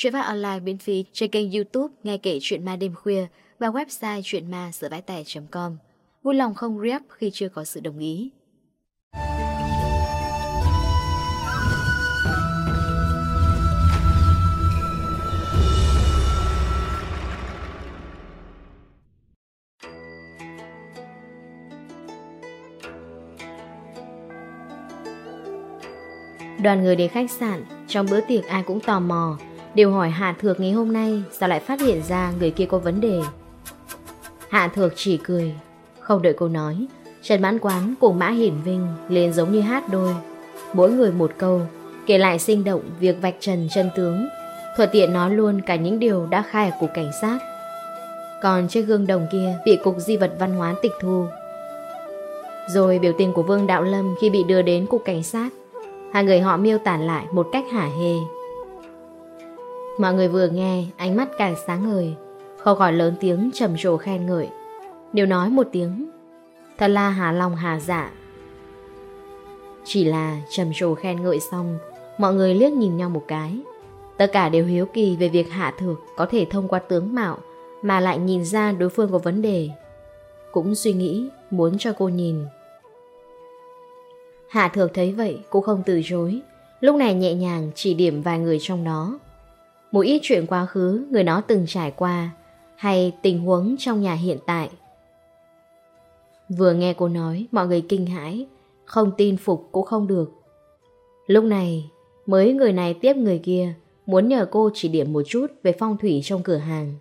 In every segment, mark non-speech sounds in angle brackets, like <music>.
Chuyện phát online miễn phí trên kênh youtube Nghe kể chuyện ma đêm khuya Và website chuyenma com. Vui lòng không rep khi chưa có sự đồng ý. Đoàn người đến khách sạn, trong bữa tiệc ai cũng tò mò đều hỏi Hạ Thược ngày hôm nay sao lại phát hiện ra người kia có vấn đề. Hạ Thược chỉ cười, không đợi cô nói, Trần Mãn Quán cùng Mã Hiển Vinh lên giống như hát đôi, mỗi người một câu, kể lại sinh động việc vạch trần chân tướng, thuận tiện nói luôn cả những điều đã khai ở cục cảnh sát. Còn chiếc gương đồng kia bị cục di vật văn hóa tịch thu. Rồi biểu tình của Vương Đạo Lâm khi bị đưa đến cục cảnh sát, hai người họ miêu tả lại một cách hả hê. Mọi người vừa nghe, ánh mắt càng sáng ngời. Khâu gọi lớn tiếng trầm trồ khen ngợi. Nếu nói một tiếng, thật là hà lòng hà dạ. Chỉ là trầm trồ khen ngợi xong, mọi người liếc nhìn nhau một cái. Tất cả đều hiếu kỳ về việc hạ thược có thể thông qua tướng mạo mà lại nhìn ra đối phương có vấn đề. Cũng suy nghĩ muốn cho cô nhìn. Hạ thược thấy vậy, cũng không từ chối. Lúc này nhẹ nhàng chỉ điểm vài người trong đó một ít chuyện quá khứ người nó từng trải qua hay tình huống trong nhà hiện tại. Vừa nghe cô nói, mọi người kinh hãi, không tin phục cũng không được. Lúc này, mới người này tiếp người kia, muốn nhờ cô chỉ điểm một chút về phong thủy trong cửa hàng.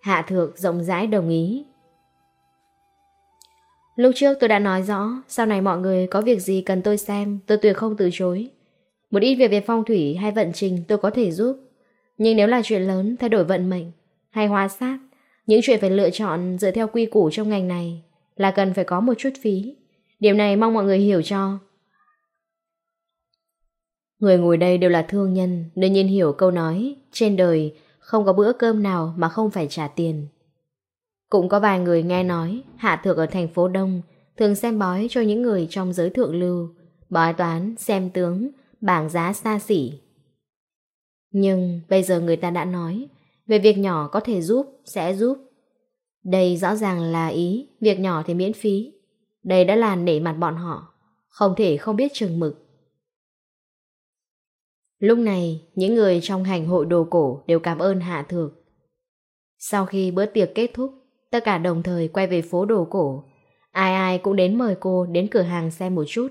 Hạ thượng rộng rãi đồng ý. Lúc trước tôi đã nói rõ, sau này mọi người có việc gì cần tôi xem, tôi tuyệt không từ chối. Một ít việc về phong thủy hay vận trình tôi có thể giúp. Nhưng nếu là chuyện lớn, thay đổi vận mệnh, hay hóa sát, những chuyện phải lựa chọn dựa theo quy củ trong ngành này là cần phải có một chút phí. Điều này mong mọi người hiểu cho. Người ngồi đây đều là thương nhân, nên nhiên hiểu câu nói, trên đời không có bữa cơm nào mà không phải trả tiền. Cũng có vài người nghe nói, hạ thượng ở thành phố Đông thường xem bói cho những người trong giới thượng lưu, bói toán, xem tướng, bảng giá xa xỉ. Nhưng bây giờ người ta đã nói, về việc nhỏ có thể giúp, sẽ giúp. Đây rõ ràng là ý, việc nhỏ thì miễn phí. Đây đã là nể mặt bọn họ, không thể không biết chừng mực. Lúc này, những người trong hành hội đồ cổ đều cảm ơn Hạ Thược. Sau khi bữa tiệc kết thúc, tất cả đồng thời quay về phố đồ cổ. Ai ai cũng đến mời cô đến cửa hàng xem một chút.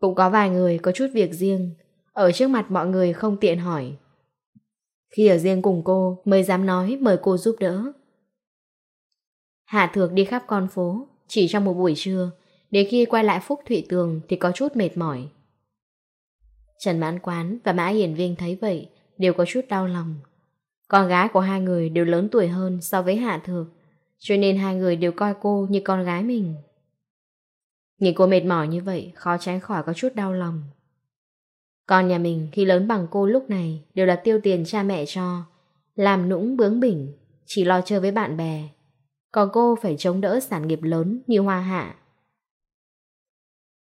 Cũng có vài người có chút việc riêng, ở trước mặt mọi người không tiện hỏi. Khi ở riêng cùng cô mới dám nói mời cô giúp đỡ. Hạ Thược đi khắp con phố, chỉ trong một buổi trưa, đến khi quay lại Phúc Thụy Tường thì có chút mệt mỏi. Trần Mãn Quán và Mã Hiển viên thấy vậy đều có chút đau lòng. Con gái của hai người đều lớn tuổi hơn so với Hạ Thược, cho nên hai người đều coi cô như con gái mình. Nhìn cô mệt mỏi như vậy khó tránh khỏi có chút đau lòng. Còn nhà mình khi lớn bằng cô lúc này đều là tiêu tiền cha mẹ cho, làm nũng bướng bỉnh, chỉ lo chơi với bạn bè. Còn cô phải chống đỡ sản nghiệp lớn như Hoa Hạ.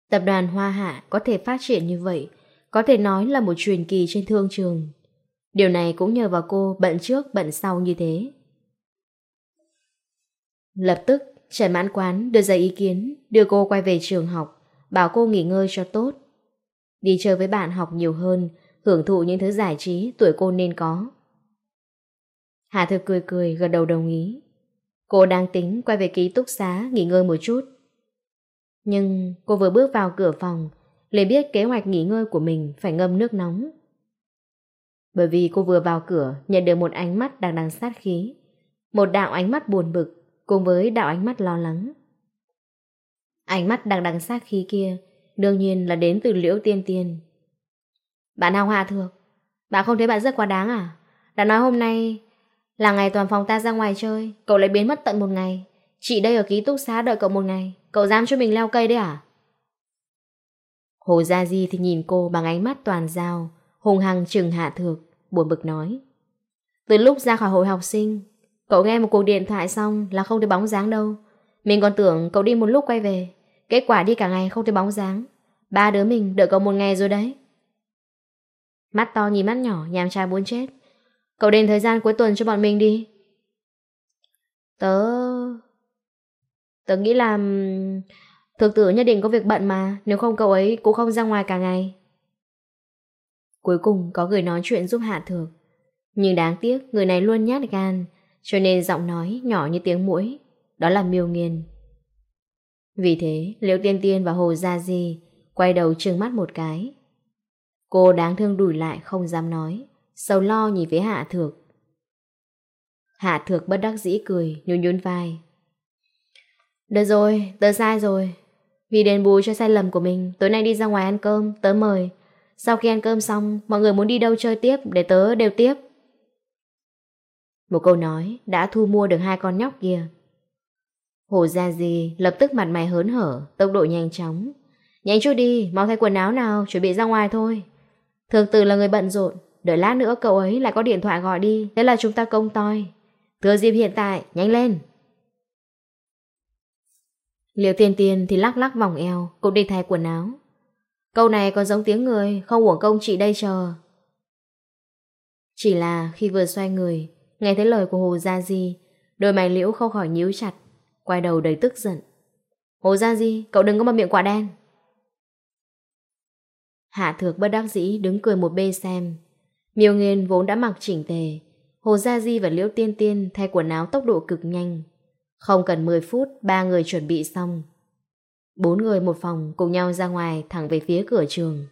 Tập đoàn Hoa Hạ có thể phát triển như vậy, có thể nói là một truyền kỳ trên thương trường. Điều này cũng nhờ vào cô bận trước bận sau như thế. Lập tức Trần mãn quán đưa ra ý kiến, đưa cô quay về trường học, bảo cô nghỉ ngơi cho tốt. Đi chơi với bạn học nhiều hơn, hưởng thụ những thứ giải trí tuổi cô nên có. Hà Thực cười cười gật đầu đồng ý. Cô đang tính quay về ký túc xá nghỉ ngơi một chút. Nhưng cô vừa bước vào cửa phòng, liền biết kế hoạch nghỉ ngơi của mình phải ngâm nước nóng. Bởi vì cô vừa vào cửa nhận được một ánh mắt đang đằng sát khí. Một đạo ánh mắt buồn bực cùng với đạo ánh mắt lo lắng. Ánh mắt đang đằng sát khi kia, đương nhiên là đến từ liễu tiên tiên. Bạn nào hòa thược, bạn không thấy bạn rất quá đáng à? Đã nói hôm nay là ngày toàn phòng ta ra ngoài chơi, cậu lại biến mất tận một ngày. Chị đây ở ký túc xá đợi cậu một ngày, cậu dám cho mình leo cây đấy à? Hồ Gia Di thì nhìn cô bằng ánh mắt toàn dao, hùng hằng trừng hạ thược, buồn bực nói. Từ lúc ra khỏi hội học sinh, Cậu nghe một cuộc điện thoại xong là không thấy bóng dáng đâu. Mình còn tưởng cậu đi một lúc quay về. Kết quả đi cả ngày không thấy bóng dáng. Ba đứa mình đợi cậu một ngày rồi đấy. Mắt to nhìn mắt nhỏ, nhàm trai muốn chết. Cậu đến thời gian cuối tuần cho bọn mình đi. Tớ... Tớ nghĩ là... Thực tử nhất định có việc bận mà, nếu không cậu ấy cũng không ra ngoài cả ngày. Cuối cùng có người nói chuyện giúp Hạ Thược. Nhưng đáng tiếc, người này luôn nhát gan, cho nên giọng nói nhỏ như tiếng mũi, đó là miêu nghiền. Vì thế, Liễu Tiên Tiên và Hồ Gia Di quay đầu trừng mắt một cái. Cô đáng thương đùi lại không dám nói, sầu lo nhìn phía Hạ Thược. Hạ Thược bất đắc dĩ cười, nhún nhún vai. Được rồi, tớ sai rồi. Vì đền bù cho sai lầm của mình, tối nay đi ra ngoài ăn cơm, tớ mời. Sau khi ăn cơm xong, mọi người muốn đi đâu chơi tiếp để tớ đều tiếp. Một câu nói đã thu mua được hai con nhóc kia. Hồ Gia Di lập tức mặt mày hớn hở, tốc độ nhanh chóng. Nhanh chút đi, mau thay quần áo nào, chuẩn bị ra ngoài thôi. Thường từ là người bận rộn, đợi lát nữa cậu ấy lại có điện thoại gọi đi, thế là chúng ta công toi. Thừa dịp hiện tại, nhanh lên. Liệu tiên tiên thì lắc lắc vòng eo, cũng đi thay quần áo. Câu này còn giống tiếng người, không uổng công chị đây chờ. Chỉ là khi vừa xoay người, Nghe thấy lời của Hồ Gia Di, đôi mày liễu không khỏi nhíu chặt, quay đầu đầy tức giận. Hồ Gia Di, cậu đừng có mà miệng quả đen. Hạ thược bất đắc dĩ đứng cười một bên xem. Miêu nghiên vốn đã mặc chỉnh tề. Hồ Gia Di và Liễu Tiên Tiên thay quần áo tốc độ cực nhanh. Không cần 10 phút, ba người chuẩn bị xong. Bốn người một phòng cùng nhau ra ngoài thẳng về phía cửa trường.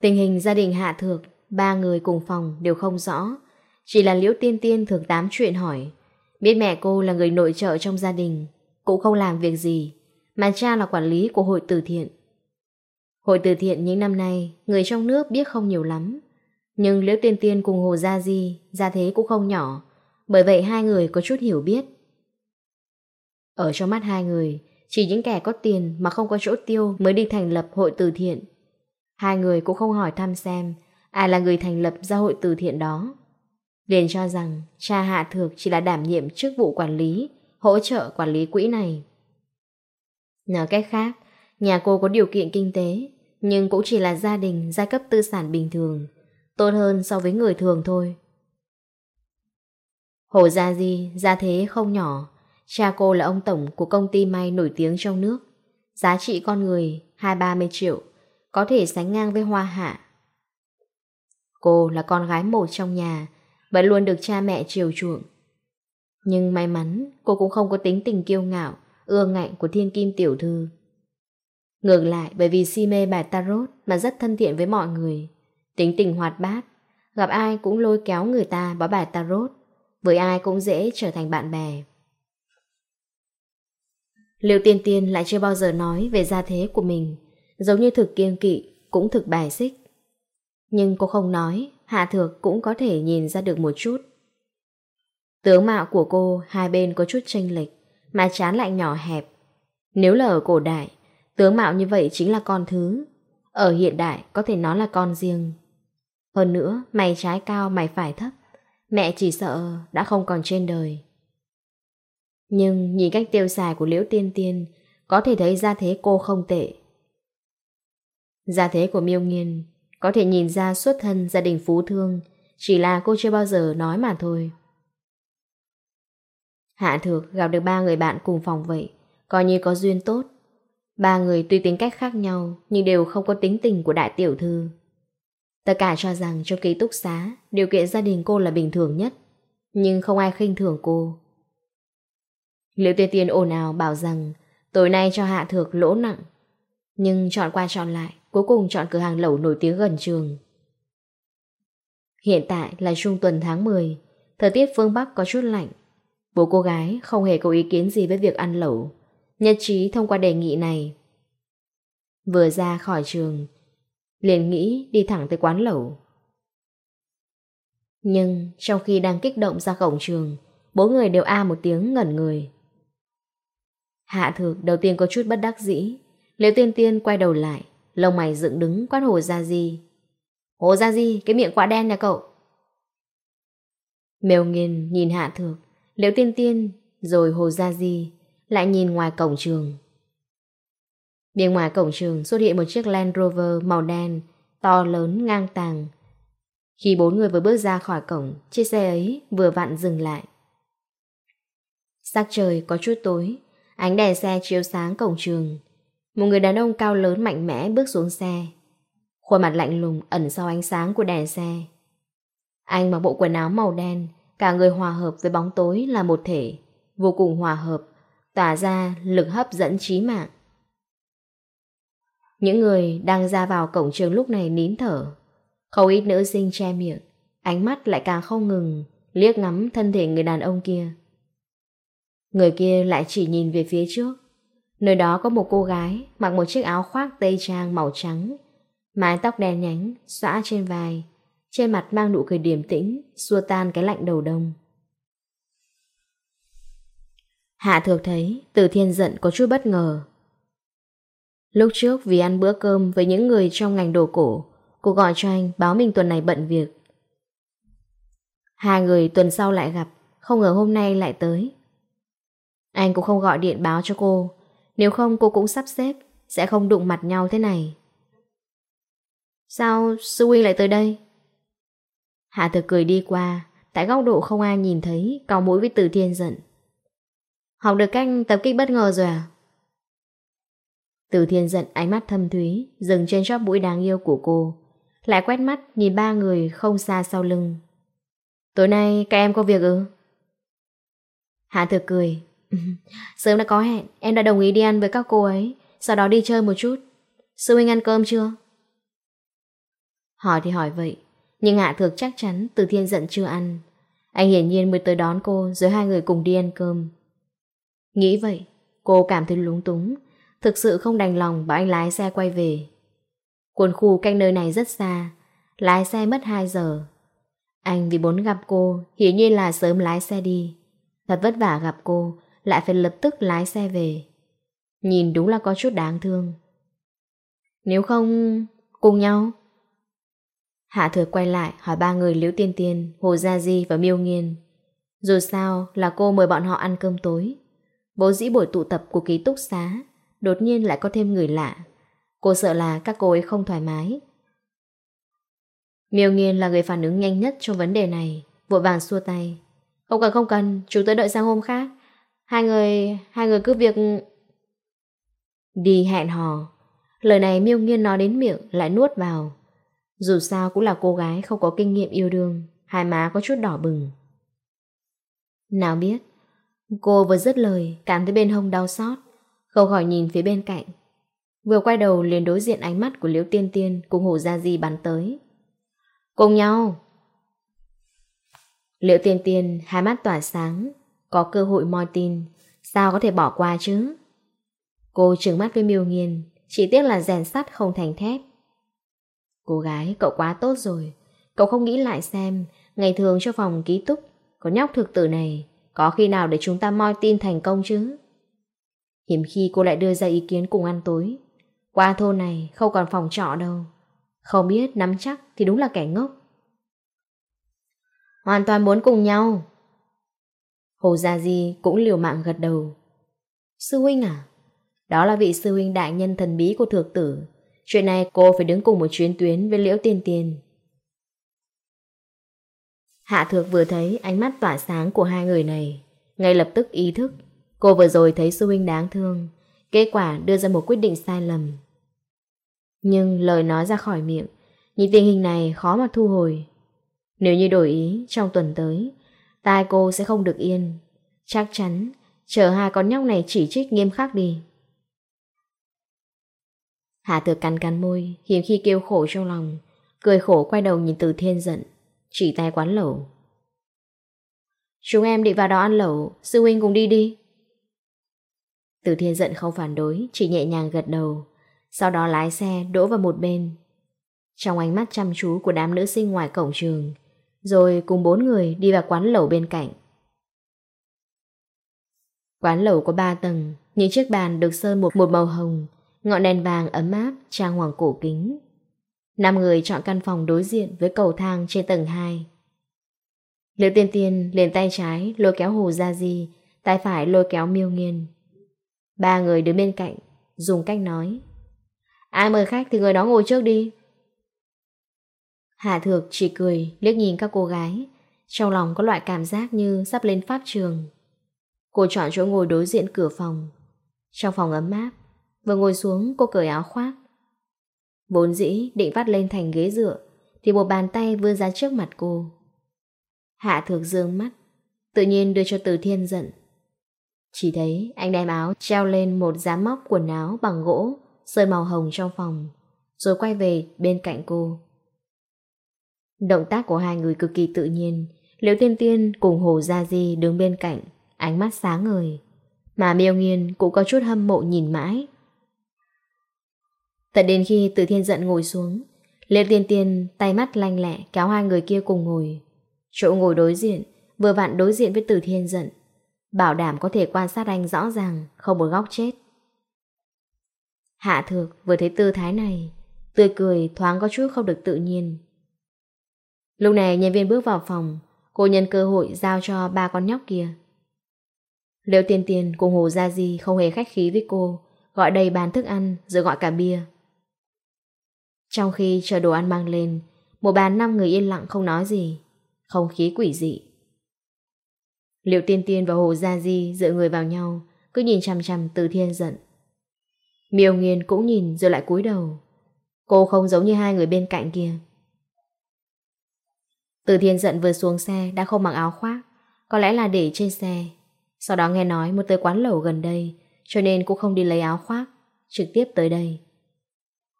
Tình hình gia đình Hạ Thược ba người cùng phòng đều không rõ. Chỉ là Liễu Tiên Tiên thường tám chuyện hỏi. Biết mẹ cô là người nội trợ trong gia đình, cũng không làm việc gì, mà cha là quản lý của hội từ thiện. Hội từ thiện những năm nay, người trong nước biết không nhiều lắm. Nhưng Liễu Tiên Tiên cùng Hồ Gia Di, gia thế cũng không nhỏ, bởi vậy hai người có chút hiểu biết. Ở trong mắt hai người, chỉ những kẻ có tiền mà không có chỗ tiêu mới đi thành lập hội từ thiện. Hai người cũng không hỏi thăm xem ai là người thành lập ra hội từ thiện đó. Liền cho rằng cha Hạ Thược chỉ là đảm nhiệm chức vụ quản lý, hỗ trợ quản lý quỹ này. Nói cách khác, nhà cô có điều kiện kinh tế, nhưng cũng chỉ là gia đình giai cấp tư sản bình thường, tốt hơn so với người thường thôi. Hồ Gia Di, gia thế không nhỏ, cha cô là ông tổng của công ty may nổi tiếng trong nước. Giá trị con người 2-30 triệu, có thể sánh ngang với hoa hạ Cô là con gái một trong nhà, vẫn luôn được cha mẹ chiều chuộng. Nhưng may mắn, cô cũng không có tính tình kiêu ngạo, ưa ngạnh của thiên kim tiểu thư. Ngược lại, bởi vì si mê bài tarot mà rất thân thiện với mọi người. Tính tình hoạt bát, gặp ai cũng lôi kéo người ta bó bài tarot, với ai cũng dễ trở thành bạn bè. Liệu tiên tiên lại chưa bao giờ nói về gia thế của mình, giống như thực kiêng kỵ, cũng thực bài xích. Nhưng cô không nói, Hạ Thược cũng có thể nhìn ra được một chút. Tướng mạo của cô hai bên có chút chênh lệch, mà chán lại nhỏ hẹp. Nếu là ở cổ đại, tướng mạo như vậy chính là con thứ. Ở hiện đại có thể nó là con riêng. Hơn nữa, mày trái cao mày phải thấp. Mẹ chỉ sợ đã không còn trên đời. Nhưng nhìn cách tiêu xài của Liễu Tiên Tiên, có thể thấy ra thế cô không tệ. Gia thế của miêu nghiên có thể nhìn ra xuất thân gia đình phú thương, Chỉ là cô chưa bao giờ nói mà thôi. Hạ thược gặp được ba người bạn cùng phòng vậy, Coi như có duyên tốt. Ba người tuy tính cách khác nhau, Nhưng đều không có tính tình của đại tiểu thư. Tất cả cho rằng trong ký túc xá, Điều kiện gia đình cô là bình thường nhất, Nhưng không ai khinh thường cô. Liệu tiên tiên ồn ào bảo rằng, Tối nay cho hạ thược lỗ nặng, Nhưng chọn qua chọn lại Cuối cùng chọn cửa hàng lẩu nổi tiếng gần trường. Hiện tại là trung tuần tháng 10 Thời tiết phương Bắc có chút lạnh. Bố cô gái không hề có ý kiến gì với việc ăn lẩu, Nhất trí thông qua đề nghị này. Vừa ra khỏi trường, Liền nghĩ đi thẳng tới quán lẩu. Nhưng trong khi đang kích động ra cổng trường, bố người đều a một tiếng ngẩn người. Hạ thực đầu tiên có chút bất đắc dĩ, Liễu tiên tiên quay đầu lại. Lông mày dựng đứng quát Hồ Gia Di. Hồ Gia Di, cái miệng quả đen nhà cậu. Mèo nghiền nhìn Hạ Thược, Liễu Tiên Tiên, rồi Hồ Gia Di, lại nhìn ngoài cổng trường. Bên ngoài cổng trường xuất hiện một chiếc Land Rover màu đen, to lớn ngang tàng. Khi bốn người vừa bước ra khỏi cổng, chiếc xe ấy vừa vặn dừng lại. Sắc trời có chút tối, ánh đèn xe chiếu sáng cổng trường, một người đàn ông cao lớn mạnh mẽ bước xuống xe. Khuôn mặt lạnh lùng ẩn sau ánh sáng của đèn xe. Anh mặc bộ quần áo màu đen, cả người hòa hợp với bóng tối là một thể, vô cùng hòa hợp, tỏa ra lực hấp dẫn trí mạng. Những người đang ra vào cổng trường lúc này nín thở. Không ít nữ sinh che miệng, ánh mắt lại càng không ngừng, liếc ngắm thân thể người đàn ông kia. Người kia lại chỉ nhìn về phía trước, Nơi đó có một cô gái mặc một chiếc áo khoác tây trang màu trắng, mái tóc đen nhánh, xõa trên vai, trên mặt mang nụ cười điềm tĩnh, xua tan cái lạnh đầu đông. Hạ thược thấy Từ Thiên giận có chút bất ngờ. Lúc trước vì ăn bữa cơm với những người trong ngành đồ cổ, cô gọi cho anh báo mình tuần này bận việc. Hai người tuần sau lại gặp, không ngờ hôm nay lại tới. Anh cũng không gọi điện báo cho cô, nếu không, cô cũng sắp xếp, Sẽ không đụng mặt nhau thế này Sao Sư Huynh lại tới đây? Hạ thực cười đi qua, Tại góc độ không ai nhìn thấy Cao mũi với Từ Thiên giận Học được cách tập kích bất ngờ rồi à? Từ Thiên giận ánh mắt thâm thúy, Dừng trên chóp mũi đáng yêu của cô, Lại quét mắt nhìn ba người không xa sau lưng Tối nay các em có việc ư? Hạ thực cười Sớm đã có hẹn, em đã đồng ý đi ăn với các cô ấy, sau đó đi chơi một chút. Sư huynh ăn cơm chưa? Hỏi thì hỏi vậy, nhưng Hạ Thược chắc chắn Từ Thiên giận chưa ăn. Anh hiển nhiên mới tới đón cô rồi hai người cùng đi ăn cơm. Nghĩ vậy, cô cảm thấy lúng túng, thực sự không đành lòng bảo anh lái xe quay về. Quần khu canh nơi này rất xa, lái xe mất 2 giờ. Anh vì muốn gặp cô, hiển nhiên là sớm lái xe đi. Thật vất vả gặp cô, lại phải lập tức lái xe về. Nhìn đúng là có chút đáng thương. Nếu không, cùng nhau. Hạ thừa quay lại hỏi ba người Liễu Tiên Tiên, Hồ Gia Di và Miêu Nghiên. Dù sao là cô mời bọn họ ăn cơm tối. Bố dĩ buổi tụ tập của ký túc xá, đột nhiên lại có thêm người lạ. Cô sợ là các cô ấy không thoải mái. Miêu Nghiên là người phản ứng nhanh nhất trong vấn đề này, vội vàng xua tay. Không cần không cần, chúng tôi đợi sang hôm khác. Hai người, hai người cứ việc... Đi hẹn hò. Lời này miêu nghiên nói đến miệng lại nuốt vào. Dù sao cũng là cô gái không có kinh nghiệm yêu đương, hai má có chút đỏ bừng. Nào biết, cô vừa dứt lời, cảm thấy bên hông đau xót, không khỏi nhìn phía bên cạnh. Vừa quay đầu liền đối diện ánh mắt của Liễu Tiên Tiên cùng Hồ Gia Di bắn tới. Cùng nhau! Liễu Tiên Tiên hai mắt tỏa sáng, có cơ hội moi tin, Sao có thể bỏ qua chứ? Cô trừng mắt với miêu nghiền Chỉ tiếc là rèn sắt không thành thép. Cô gái, cậu quá tốt rồi. Cậu không nghĩ lại xem, Ngày thường cho phòng ký túc, Có nhóc thực tử này, Có khi nào để chúng ta moi tin thành công chứ? Hiếm khi cô lại đưa ra ý kiến cùng ăn tối. Qua thôn này, không còn phòng trọ đâu. Không biết nắm chắc thì đúng là kẻ ngốc. Hoàn toàn muốn cùng nhau. Hồ Gia Di cũng liều mạng gật đầu. Sư huynh à? Đó là vị sư huynh đại nhân thần bí của thược tử. Chuyện này cô phải đứng cùng một chuyến tuyến với Liễu Tiên Tiên. Hạ thược vừa thấy ánh mắt tỏa sáng của hai người này. Ngay lập tức ý thức, cô vừa rồi thấy sư huynh đáng thương. Kết quả đưa ra một quyết định sai lầm. Nhưng lời nói ra khỏi miệng, nhìn tình hình này khó mà thu hồi. Nếu như đổi ý, trong tuần tới, tai cô sẽ không được yên. Chắc chắn, chờ hai con nhóc này chỉ trích nghiêm khắc đi. hà tử cắn cắn môi, hiếm khi kêu khổ trong lòng. Cười khổ quay đầu nhìn từ thiên giận, chỉ tay quán lẩu. Chúng em định vào đó ăn lẩu, sư huynh cùng đi đi. Từ thiên giận không phản đối, chỉ nhẹ nhàng gật đầu. Sau đó lái xe đỗ vào một bên. Trong ánh mắt chăm chú của đám nữ sinh ngoài cổng trường, rồi cùng bốn người đi vào quán lẩu bên cạnh. Quán lẩu có ba tầng, những chiếc bàn được sơn một một màu hồng, ngọn đèn vàng ấm áp, trang hoàng cổ kính. Năm người chọn căn phòng đối diện với cầu thang trên tầng 2. Liễu Tiên Tiên liền tay trái lôi kéo Hồ Gia Di, tay phải lôi kéo Miêu Nghiên. Ba người đứng bên cạnh, dùng cách nói. Ai mời khách thì người đó ngồi trước đi, Hà Thược chỉ cười, liếc nhìn các cô gái. Trong lòng có loại cảm giác như sắp lên pháp trường. Cô chọn chỗ ngồi đối diện cửa phòng. Trong phòng ấm áp, vừa ngồi xuống cô cởi áo khoác. Bốn dĩ định vắt lên thành ghế dựa, thì một bàn tay vươn ra trước mặt cô. Hạ Thược dương mắt, tự nhiên đưa cho Từ Thiên giận. Chỉ thấy anh đem áo treo lên một giám móc quần áo bằng gỗ, sơn màu hồng trong phòng, rồi quay về bên cạnh cô. Động tác của hai người cực kỳ tự nhiên. Liễu Tiên Tiên cùng Hồ Gia Di đứng bên cạnh, Ánh mắt sáng ngời. Mà miêu nghiên cũng có chút hâm mộ nhìn mãi. Tận đến khi từ thiên giận ngồi xuống, Liễu Tiên Tiên tay mắt lanh lẹ Kéo hai người kia cùng ngồi. Chỗ ngồi đối diện, Vừa vặn đối diện với từ thiên giận. Bảo đảm có thể quan sát anh rõ ràng, Không một góc chết. Hạ thược vừa thấy tư thái này, Tươi cười thoáng có chút không được tự nhiên. Lúc này nhân viên bước vào phòng, cô nhân cơ hội giao cho ba con nhóc kia. Liễu Tiên Tiên cùng Hồ Gia Di không hề khách khí với cô, gọi đầy bàn thức ăn rồi gọi cả bia. Trong khi chờ đồ ăn mang lên, một bàn năm người yên lặng không nói gì, không khí quỷ dị. Liệu Tiên Tiên và Hồ Gia Di dựa người vào nhau, cứ nhìn chằm chằm Từ Thiên giận. Miêu Nghiên cũng nhìn rồi lại cúi đầu. Cô không giống như hai người bên cạnh kia. Từ thiên giận vừa xuống xe đã không mặc áo khoác, có lẽ là để trên xe. Sau đó nghe nói một tới quán lẩu gần đây, cho nên cũng không đi lấy áo khoác, trực tiếp tới đây.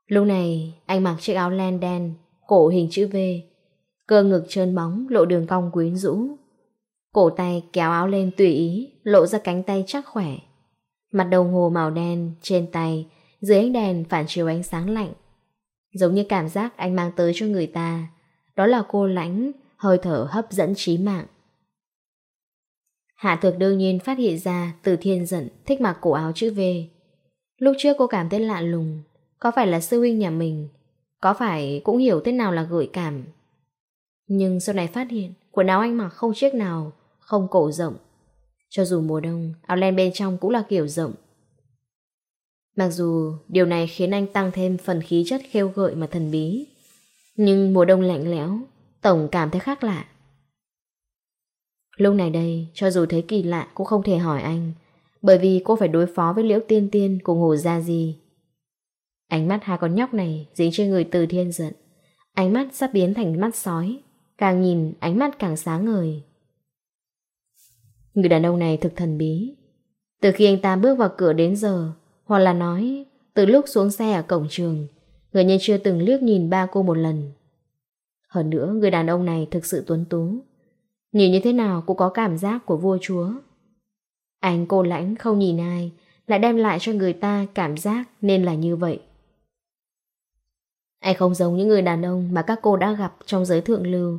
Lúc này, anh mặc chiếc áo len đen, cổ hình chữ V, cơ ngực trơn bóng, lộ đường cong quyến rũ. Cổ tay kéo áo lên tùy ý, lộ ra cánh tay chắc khỏe. Mặt đồng hồ màu đen, trên tay, dưới ánh đèn phản chiếu ánh sáng lạnh. Giống như cảm giác anh mang tới cho người ta đó là cô lãnh, hơi thở hấp dẫn trí mạng. Hạ thực đương nhiên phát hiện ra từ thiên giận thích mặc cổ áo chữ V. Lúc trước cô cảm thấy lạ lùng, có phải là sư huynh nhà mình, có phải cũng hiểu thế nào là gửi cảm. Nhưng sau này phát hiện, quần áo anh mặc không chiếc nào, không cổ rộng. Cho dù mùa đông, áo len bên trong cũng là kiểu rộng. Mặc dù điều này khiến anh tăng thêm phần khí chất khêu gợi mà thần bí, nhưng mùa đông lạnh lẽo, Tổng cảm thấy khác lạ. Lúc này đây, cho dù thấy kỳ lạ cũng không thể hỏi anh, bởi vì cô phải đối phó với Liễu Tiên Tiên cùng Hồ Gia Di. Ánh mắt hai con nhóc này dính trên người từ thiên giận. Ánh mắt sắp biến thành mắt sói, càng nhìn ánh mắt càng sáng ngời. Người đàn ông này thực thần bí. Từ khi anh ta bước vào cửa đến giờ, hoặc là nói, từ lúc xuống xe ở cổng trường, Người nhân chưa từng liếc nhìn ba cô một lần. Hơn nữa người đàn ông này thực sự tuấn tú. Nhìn như thế nào cũng có cảm giác của vua chúa. Anh cô lãnh không nhìn ai Lại đem lại cho người ta cảm giác nên là như vậy. Anh không giống những người đàn ông mà các cô đã gặp trong giới thượng lưu.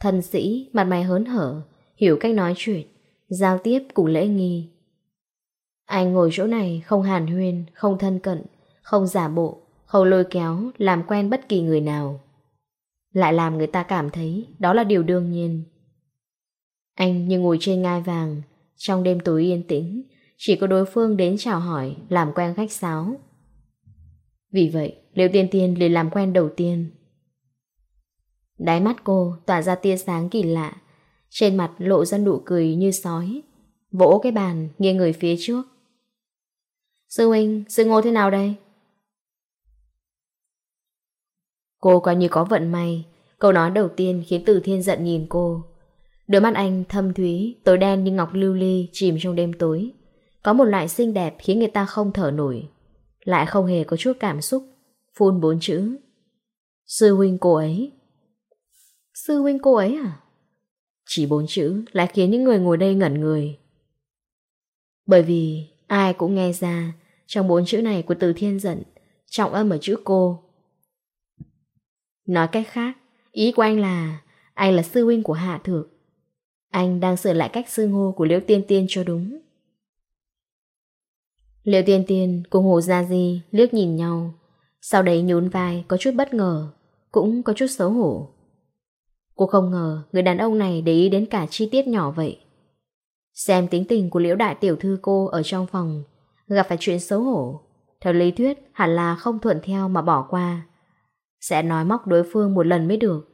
Thần sĩ, mặt mày hớn hở Hiểu cách nói chuyện Giao tiếp cùng lễ nghi. Anh ngồi chỗ này không hàn huyên, không thân cận, không giả bộ, Hầu lôi kéo làm quen bất kỳ người nào. Lại làm người ta cảm thấy đó là điều đương nhiên. Anh như ngồi trên ngai vàng, trong đêm tối yên tĩnh, chỉ có đối phương đến chào hỏi, làm quen khách sáo. Vì vậy, liệu Tiên Tiên liền làm quen đầu tiên. Đáy mắt cô tỏa ra tia sáng kỳ lạ, trên mặt lộ ra nụ cười như sói, vỗ cái bàn, nghiêng người phía trước. Sư huynh, sư ngô thế nào đây? Cô coi như có vận may. Câu nói đầu tiên khiến Từ Thiên giận nhìn cô. Đôi mắt anh thâm thúy, tối đen như ngọc lưu ly chìm trong đêm tối. Có một loại xinh đẹp khiến người ta không thở nổi. Lại không hề có chút cảm xúc. Phun bốn chữ. Sư huynh cô ấy. Sư huynh cô ấy à? Chỉ bốn chữ lại khiến những người ngồi đây ngẩn người. Bởi vì ai cũng nghe ra trong bốn chữ này của Từ Thiên Dận trọng âm ở chữ cô Nói cách khác, ý của anh là anh là sư huynh của Hạ Thược. Anh đang sửa lại cách xưng hô của Liễu Tiên Tiên cho đúng. Liễu Tiên Tiên cùng Hồ Gia Di liếc nhìn nhau, sau đấy nhún vai có chút bất ngờ, cũng có chút xấu hổ. Cô không ngờ người đàn ông này để ý đến cả chi tiết nhỏ vậy. Xem tính tình của Liễu Đại Tiểu Thư cô ở trong phòng, gặp phải chuyện xấu hổ, theo lý thuyết hẳn là không thuận theo mà bỏ qua sẽ nói móc đối phương một lần mới được.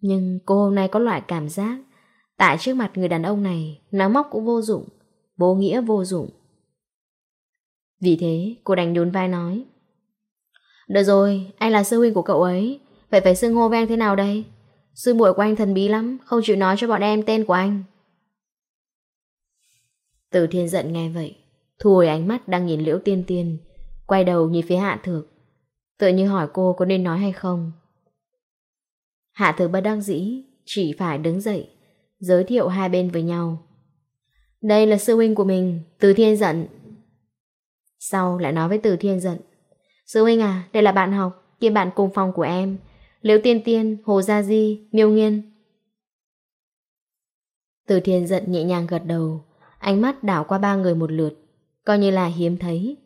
Nhưng cô hôm nay có loại cảm giác tại trước mặt người đàn ông này nói móc cũng vô dụng, vô nghĩa vô dụng. Vì thế cô đành nhún vai nói Được rồi, anh là sư huynh của cậu ấy Vậy phải xưng hô với anh thế nào đây? Sư muội của anh thần bí lắm Không chịu nói cho bọn em tên của anh Từ thiên giận nghe vậy Thu hồi ánh mắt đang nhìn liễu tiên tiên Quay đầu nhìn phía hạ thược tự như hỏi cô có nên nói hay không? Hạ tử bất đăng dĩ Chỉ phải đứng dậy Giới thiệu hai bên với nhau. Đây là sư huynh của mình Từ thiên giận Sau lại nói với từ thiên giận Sư huynh à đây là bạn học kia bạn cùng phòng của em Liễu tiên tiên, hồ gia di, miêu nghiên. Từ thiên giận nhẹ nhàng gật đầu Ánh mắt đảo qua ba người một lượt Coi như là hiếm thấy.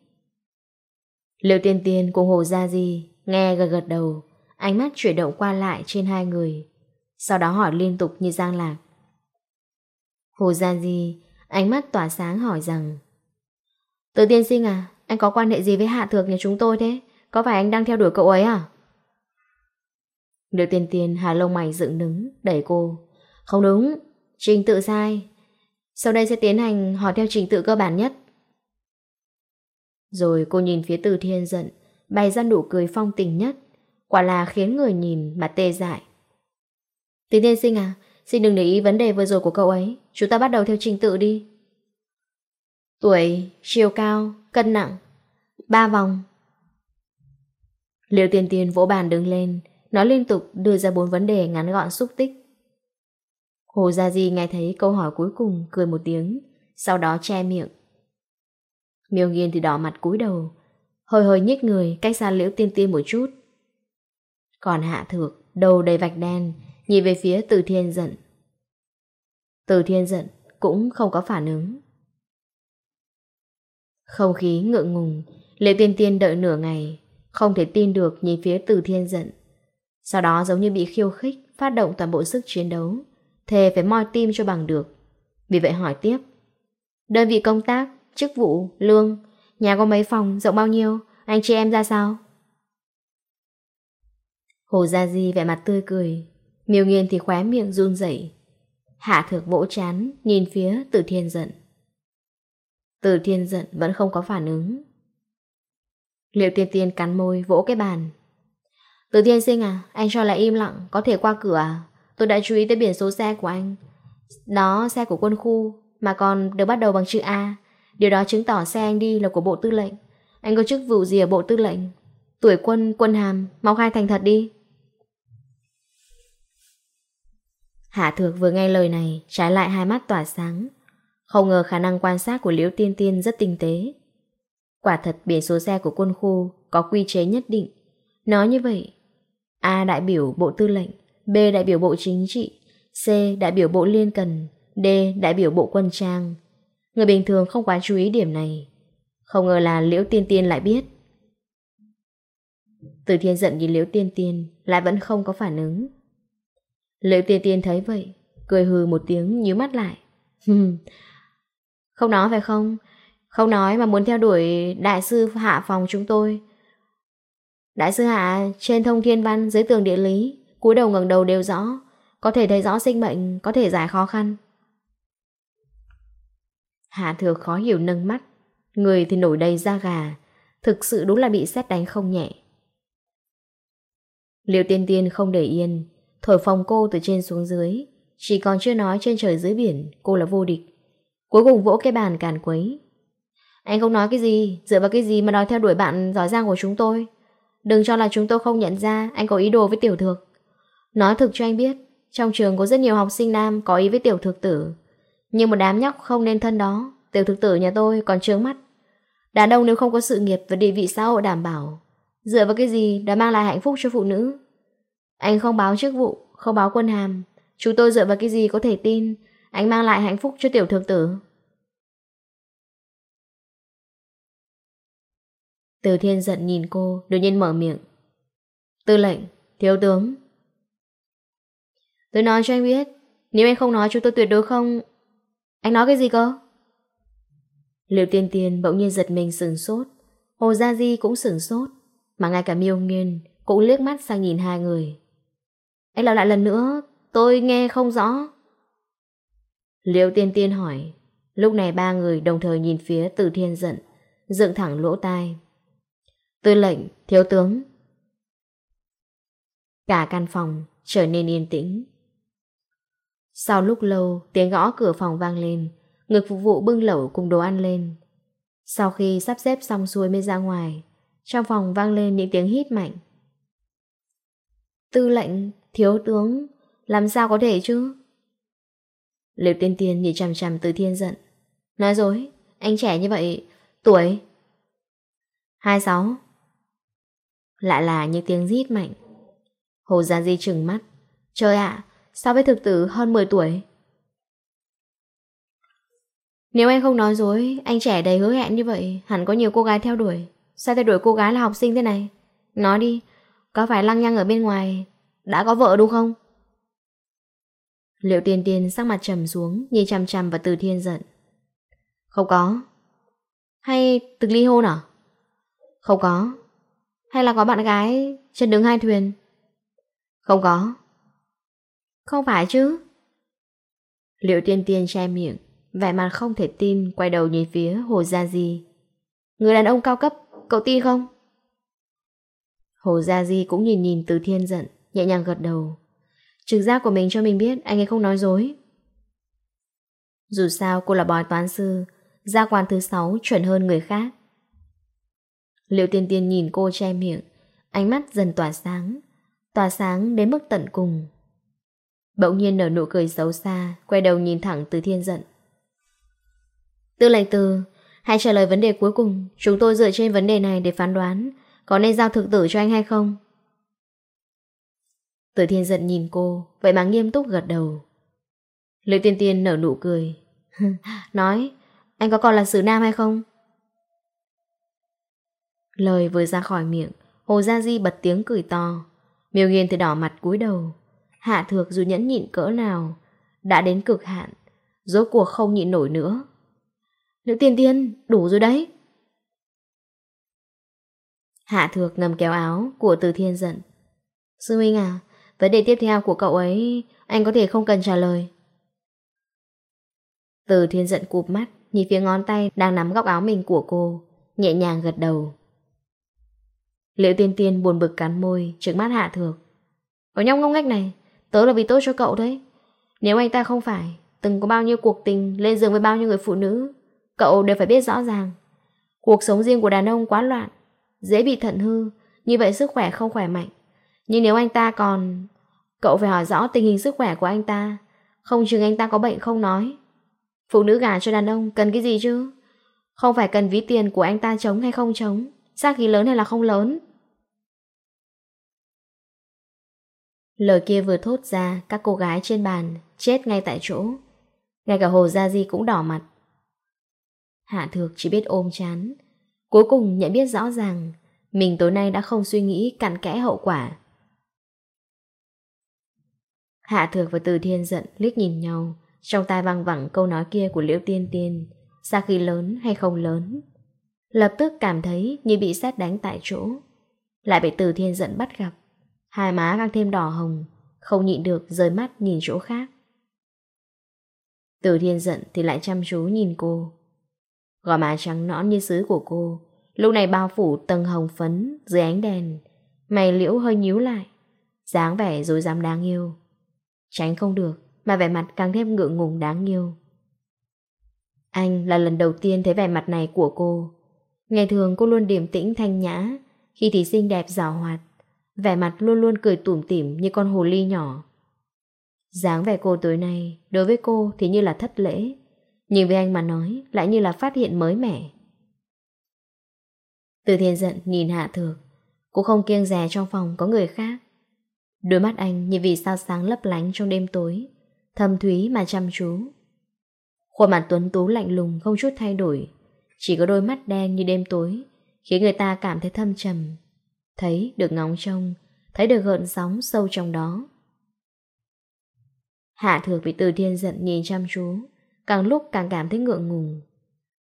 Liệu tiên tiên cùng hồ ra gì Nghe gật gật đầu, Ánh mắt chuyển động qua lại trên hai người, Sau đó hỏi liên tục như giang lạc. Hồ ra gì Ánh mắt tỏa sáng hỏi rằng Tự tiên sinh à Anh có quan hệ gì với hạ thược nhà chúng tôi thế? Có phải anh đang theo đuổi cậu ấy à? Liệu tiên tiên hà lông mày dựng đứng, Đẩy cô. Không đúng, Trình tự sai. Sau đây sẽ tiến hành hỏi theo trình tự cơ bản nhất. Rồi cô nhìn phía từ thiên giận, bày ra nụ cười phong tình nhất, quả là khiến người nhìn mà tê dại. Từ thiên sinh à, xin đừng để ý vấn đề vừa rồi của cậu ấy, chúng ta bắt đầu theo trình tự đi. Tuổi, chiều cao, cân nặng, ba vòng. Liệu Tiền Tiền vỗ bàn đứng lên, nó liên tục đưa ra bốn vấn đề ngắn gọn xúc tích. Hồ Gia Di nghe thấy câu hỏi cuối cùng cười một tiếng, sau đó che miệng. Miêu nghiên thì đỏ mặt cúi đầu, hồi hồi nhích người cách xa liễu tiên tiên một chút. Còn hạ thược, đầu đầy vạch đen, nhìn về phía từ thiên giận. Từ thiên giận cũng không có phản ứng. Không khí ngượng ngùng, liễu tiên tiên đợi nửa ngày, không thể tin được nhìn phía từ thiên giận. Sau đó giống như bị khiêu khích, phát động toàn bộ sức chiến đấu, thề phải moi tim cho bằng được. Vì vậy hỏi tiếp, đơn vị công tác chức vụ, lương, nhà có mấy phòng, rộng bao nhiêu, anh chị em ra sao? Hồ Gia Di vẻ mặt tươi cười, miêu nghiên thì khóe miệng run rẩy Hạ thược vỗ chán, nhìn phía từ thiên giận. Từ thiên giận vẫn không có phản ứng. Liệu tiên tiên cắn môi, vỗ cái bàn. Từ thiên sinh à, anh cho là im lặng, có thể qua cửa à? Tôi đã chú ý tới biển số xe của anh. Đó, xe của quân khu, mà còn được bắt đầu bằng chữ A. Điều đó chứng tỏ xe anh đi là của bộ tư lệnh. Anh có chức vụ gì ở bộ tư lệnh? Tuổi quân, quân hàm, mau khai thành thật đi. Hạ thược vừa nghe lời này, trái lại hai mắt tỏa sáng. Không ngờ khả năng quan sát của Liễu Tiên Tiên rất tinh tế. Quả thật biển số xe của quân khu có quy chế nhất định. Nói như vậy, A đại biểu bộ tư lệnh, B đại biểu bộ chính trị, C đại biểu bộ liên cần, D đại biểu bộ quân trang, Người bình thường không quá chú ý điểm này. Không ngờ là Liễu Tiên Tiên lại biết. Từ thiên giận nhìn Liễu Tiên Tiên Lại vẫn không có phản ứng. Liễu Tiên Tiên thấy vậy, Cười hừ một tiếng, nhíu mắt lại. Không nói phải không? Không nói mà muốn theo đuổi Đại sư Hạ Phòng chúng tôi. Đại sư Hạ Trên thông thiên văn dưới tường địa lý, cúi đầu ngẩng đầu đều rõ, Có thể thấy rõ sinh mệnh, Có thể giải khó khăn. Hạ thừa khó hiểu nâng mắt, người thì nổi đầy da gà, thực sự đúng là bị xét đánh không nhẹ. Liệu tiên tiên không để yên, thổi phòng cô từ trên xuống dưới, chỉ còn chưa nói trên trời dưới biển, cô là vô địch. Cuối cùng vỗ cái bàn càn quấy. Anh không nói cái gì, dựa vào cái gì mà đòi theo đuổi bạn giỏi giang của chúng tôi. Đừng cho là chúng tôi không nhận ra anh có ý đồ với tiểu thược. Nói thực cho anh biết, trong trường có rất nhiều học sinh nam có ý với tiểu thực tử. Nhưng một đám nhóc không nên thân đó. Tiểu thực tử nhà tôi còn trướng mắt. Đàn ông nếu không có sự nghiệp và địa vị xã hội đảm bảo Dựa vào cái gì đã mang lại hạnh phúc cho phụ nữ? Anh không báo chức vụ Không báo quân hàm. Chúng tôi dựa vào cái gì có thể tin Anh mang lại hạnh phúc cho tiểu thực tử? Từ thiên giận nhìn cô Đột nhiên mở miệng. Tư lệnh, thiếu tướng. Tôi nói cho anh biết Nếu anh không nói chúng tôi tuyệt đối không anh nói cái gì cơ? Liệu tiên tiên bỗng nhiên giật mình sừng sốt. Hồ Gia Di cũng sừng sốt. Mà ngay cả miêu nghiên cũng liếc mắt sang nhìn hai người. Anh lặp lại lần nữa, tôi nghe không rõ. Liệu tiên tiên hỏi. Lúc này ba người đồng thời nhìn phía từ thiên giận, dựng thẳng lỗ tai. Tư lệnh, thiếu tướng. Cả căn phòng trở nên yên tĩnh. Sau lúc lâu, tiếng gõ cửa phòng vang lên, người phục vụ bưng lẩu cùng đồ ăn lên. Sau khi sắp xếp xong xuôi mới ra ngoài, trong phòng vang lên những tiếng hít mạnh. Tư lệnh, thiếu tướng, làm sao có thể chứ? Liễu tiên tiên nhìn chằm chằm từ thiên giận. Nói dối, anh trẻ như vậy, tuổi? 26 Lại là những tiếng rít mạnh Hồ Gia Di trừng mắt Trời ạ, so với thực tử hơn 10 tuổi. Nếu anh không nói dối, anh trẻ đầy hứa hẹn như vậy, hẳn có nhiều cô gái theo đuổi. Sao theo đuổi cô gái là học sinh thế này? Nói đi, có phải lăng nhăng ở bên ngoài, đã có vợ đúng không? Liệu tiền tiền sắc mặt trầm xuống, nhìn chằm chằm và từ thiên giận. Không có. Hay từng ly hôn à? Không có. Hay là có bạn gái chân đứng hai thuyền? Không có. Không phải chứ? Liệu tiên tiên che miệng, vẻ mặt không thể tin quay đầu nhìn phía Hồ Gia Di. Người đàn ông cao cấp, cậu tin không? Hồ Gia Di cũng nhìn nhìn từ thiên giận, nhẹ nhàng gật đầu. Trực giác của mình cho mình biết anh ấy không nói dối. Dù sao cô là bói toán sư, gia quan thứ sáu chuẩn hơn người khác. Liệu tiên tiên nhìn cô che miệng, ánh mắt dần tỏa sáng, tỏa sáng đến mức tận cùng. Bỗng nhiên nở nụ cười xấu xa, Quay đầu nhìn thẳng từ thiên giận. Tư lệnh từ, Hãy trả lời vấn đề cuối cùng. Chúng tôi dựa trên vấn đề này để phán đoán, Có nên giao thực tử cho anh hay không? Từ thiên giận nhìn cô, Vậy mà nghiêm túc gật đầu. Lữ tiên tiên nở nụ cười. <laughs> Nói, Anh có còn là sử nam hay không? Lời vừa ra khỏi miệng, Hồ Gia Di bật tiếng cười to. Miêu Nghiên thì đỏ mặt cúi đầu. Hạ thược dù nhẫn nhịn cỡ nào, đã đến cực hạn, rốt cuộc không nhịn nổi nữa. Nữ tiên tiên, đủ rồi đấy. Hạ thược ngầm kéo áo của từ thiên giận. Sư Minh à, vấn đề tiếp theo của cậu ấy anh có thể không cần trả lời. Từ thiên giận cụp mắt, nhìn phía ngón tay đang nắm góc áo mình của cô, nhẹ nhàng gật đầu. Liệu tiên tiên buồn bực cắn môi, trước mắt hạ thược. Ở nhóc ngông ngách này, Tớ là vì tốt cho cậu đấy. Nếu anh ta không phải Từng có bao nhiêu cuộc tình Lên giường với bao nhiêu người phụ nữ, Cậu đều phải biết rõ ràng, Cuộc sống riêng của đàn ông quá loạn, Dễ bị thận hư, Như vậy sức khỏe không khỏe mạnh. Nhưng nếu anh ta còn, Cậu phải hỏi rõ tình hình sức khỏe của anh ta, Không chừng anh ta có bệnh không nói. Phụ nữ gả cho đàn ông cần cái gì chứ? Không phải cần ví tiền của anh ta chống hay không chống, Xác khí lớn hay là không lớn. Lời kia vừa thốt ra, các cô gái trên bàn chết ngay tại chỗ. Ngay cả Hồ Gia Di cũng đỏ mặt. Hạ Thược chỉ biết ôm chán. Cuối cùng nhận biết rõ ràng, mình tối nay đã không suy nghĩ cặn kẽ hậu quả. Hạ Thược và Từ Thiên giận liếc nhìn nhau, trong tai vang vẳng câu nói kia của Liễu Tiên Tiên, xa khi lớn hay không lớn. Lập tức cảm thấy như bị sát đánh tại chỗ, lại bị Từ Thiên giận bắt gặp. Hai má càng thêm đỏ hồng, Không nhịn được rời mắt nhìn chỗ khác. Từ thiên giận thì lại chăm chú nhìn cô. Gò má trắng nõn như sứ của cô, Lúc này bao phủ tầng hồng phấn Dưới ánh đèn, Mày liễu hơi nhíu lại, dáng vẻ rồi dám đáng yêu. Tránh không được, Mà vẻ mặt càng thêm ngượng ngùng đáng yêu. Anh là lần đầu tiên thấy vẻ mặt này của cô. Ngày thường cô luôn điềm tĩnh thanh nhã Khi thì xinh đẹp rào hoạt vẻ mặt luôn luôn cười tủm tỉm như con hồ ly nhỏ. dáng vẻ cô tối nay, đối với cô thì như là thất lễ, nhưng với anh mà nói lại như là phát hiện mới mẻ. Từ thiên giận nhìn hạ thược, cũng không kiêng rè trong phòng có người khác. Đôi mắt anh như vì sao sáng lấp lánh trong đêm tối, thâm thúy mà chăm chú. Khuôn mặt tuấn tú lạnh lùng không chút thay đổi, chỉ có đôi mắt đen như đêm tối, khiến người ta cảm thấy thâm trầm, thấy được ngóng trông, thấy được gợn sóng sâu trong đó. Hạ thược bị từ thiên giận nhìn chăm chú, càng lúc càng cảm thấy ngượng ngùng.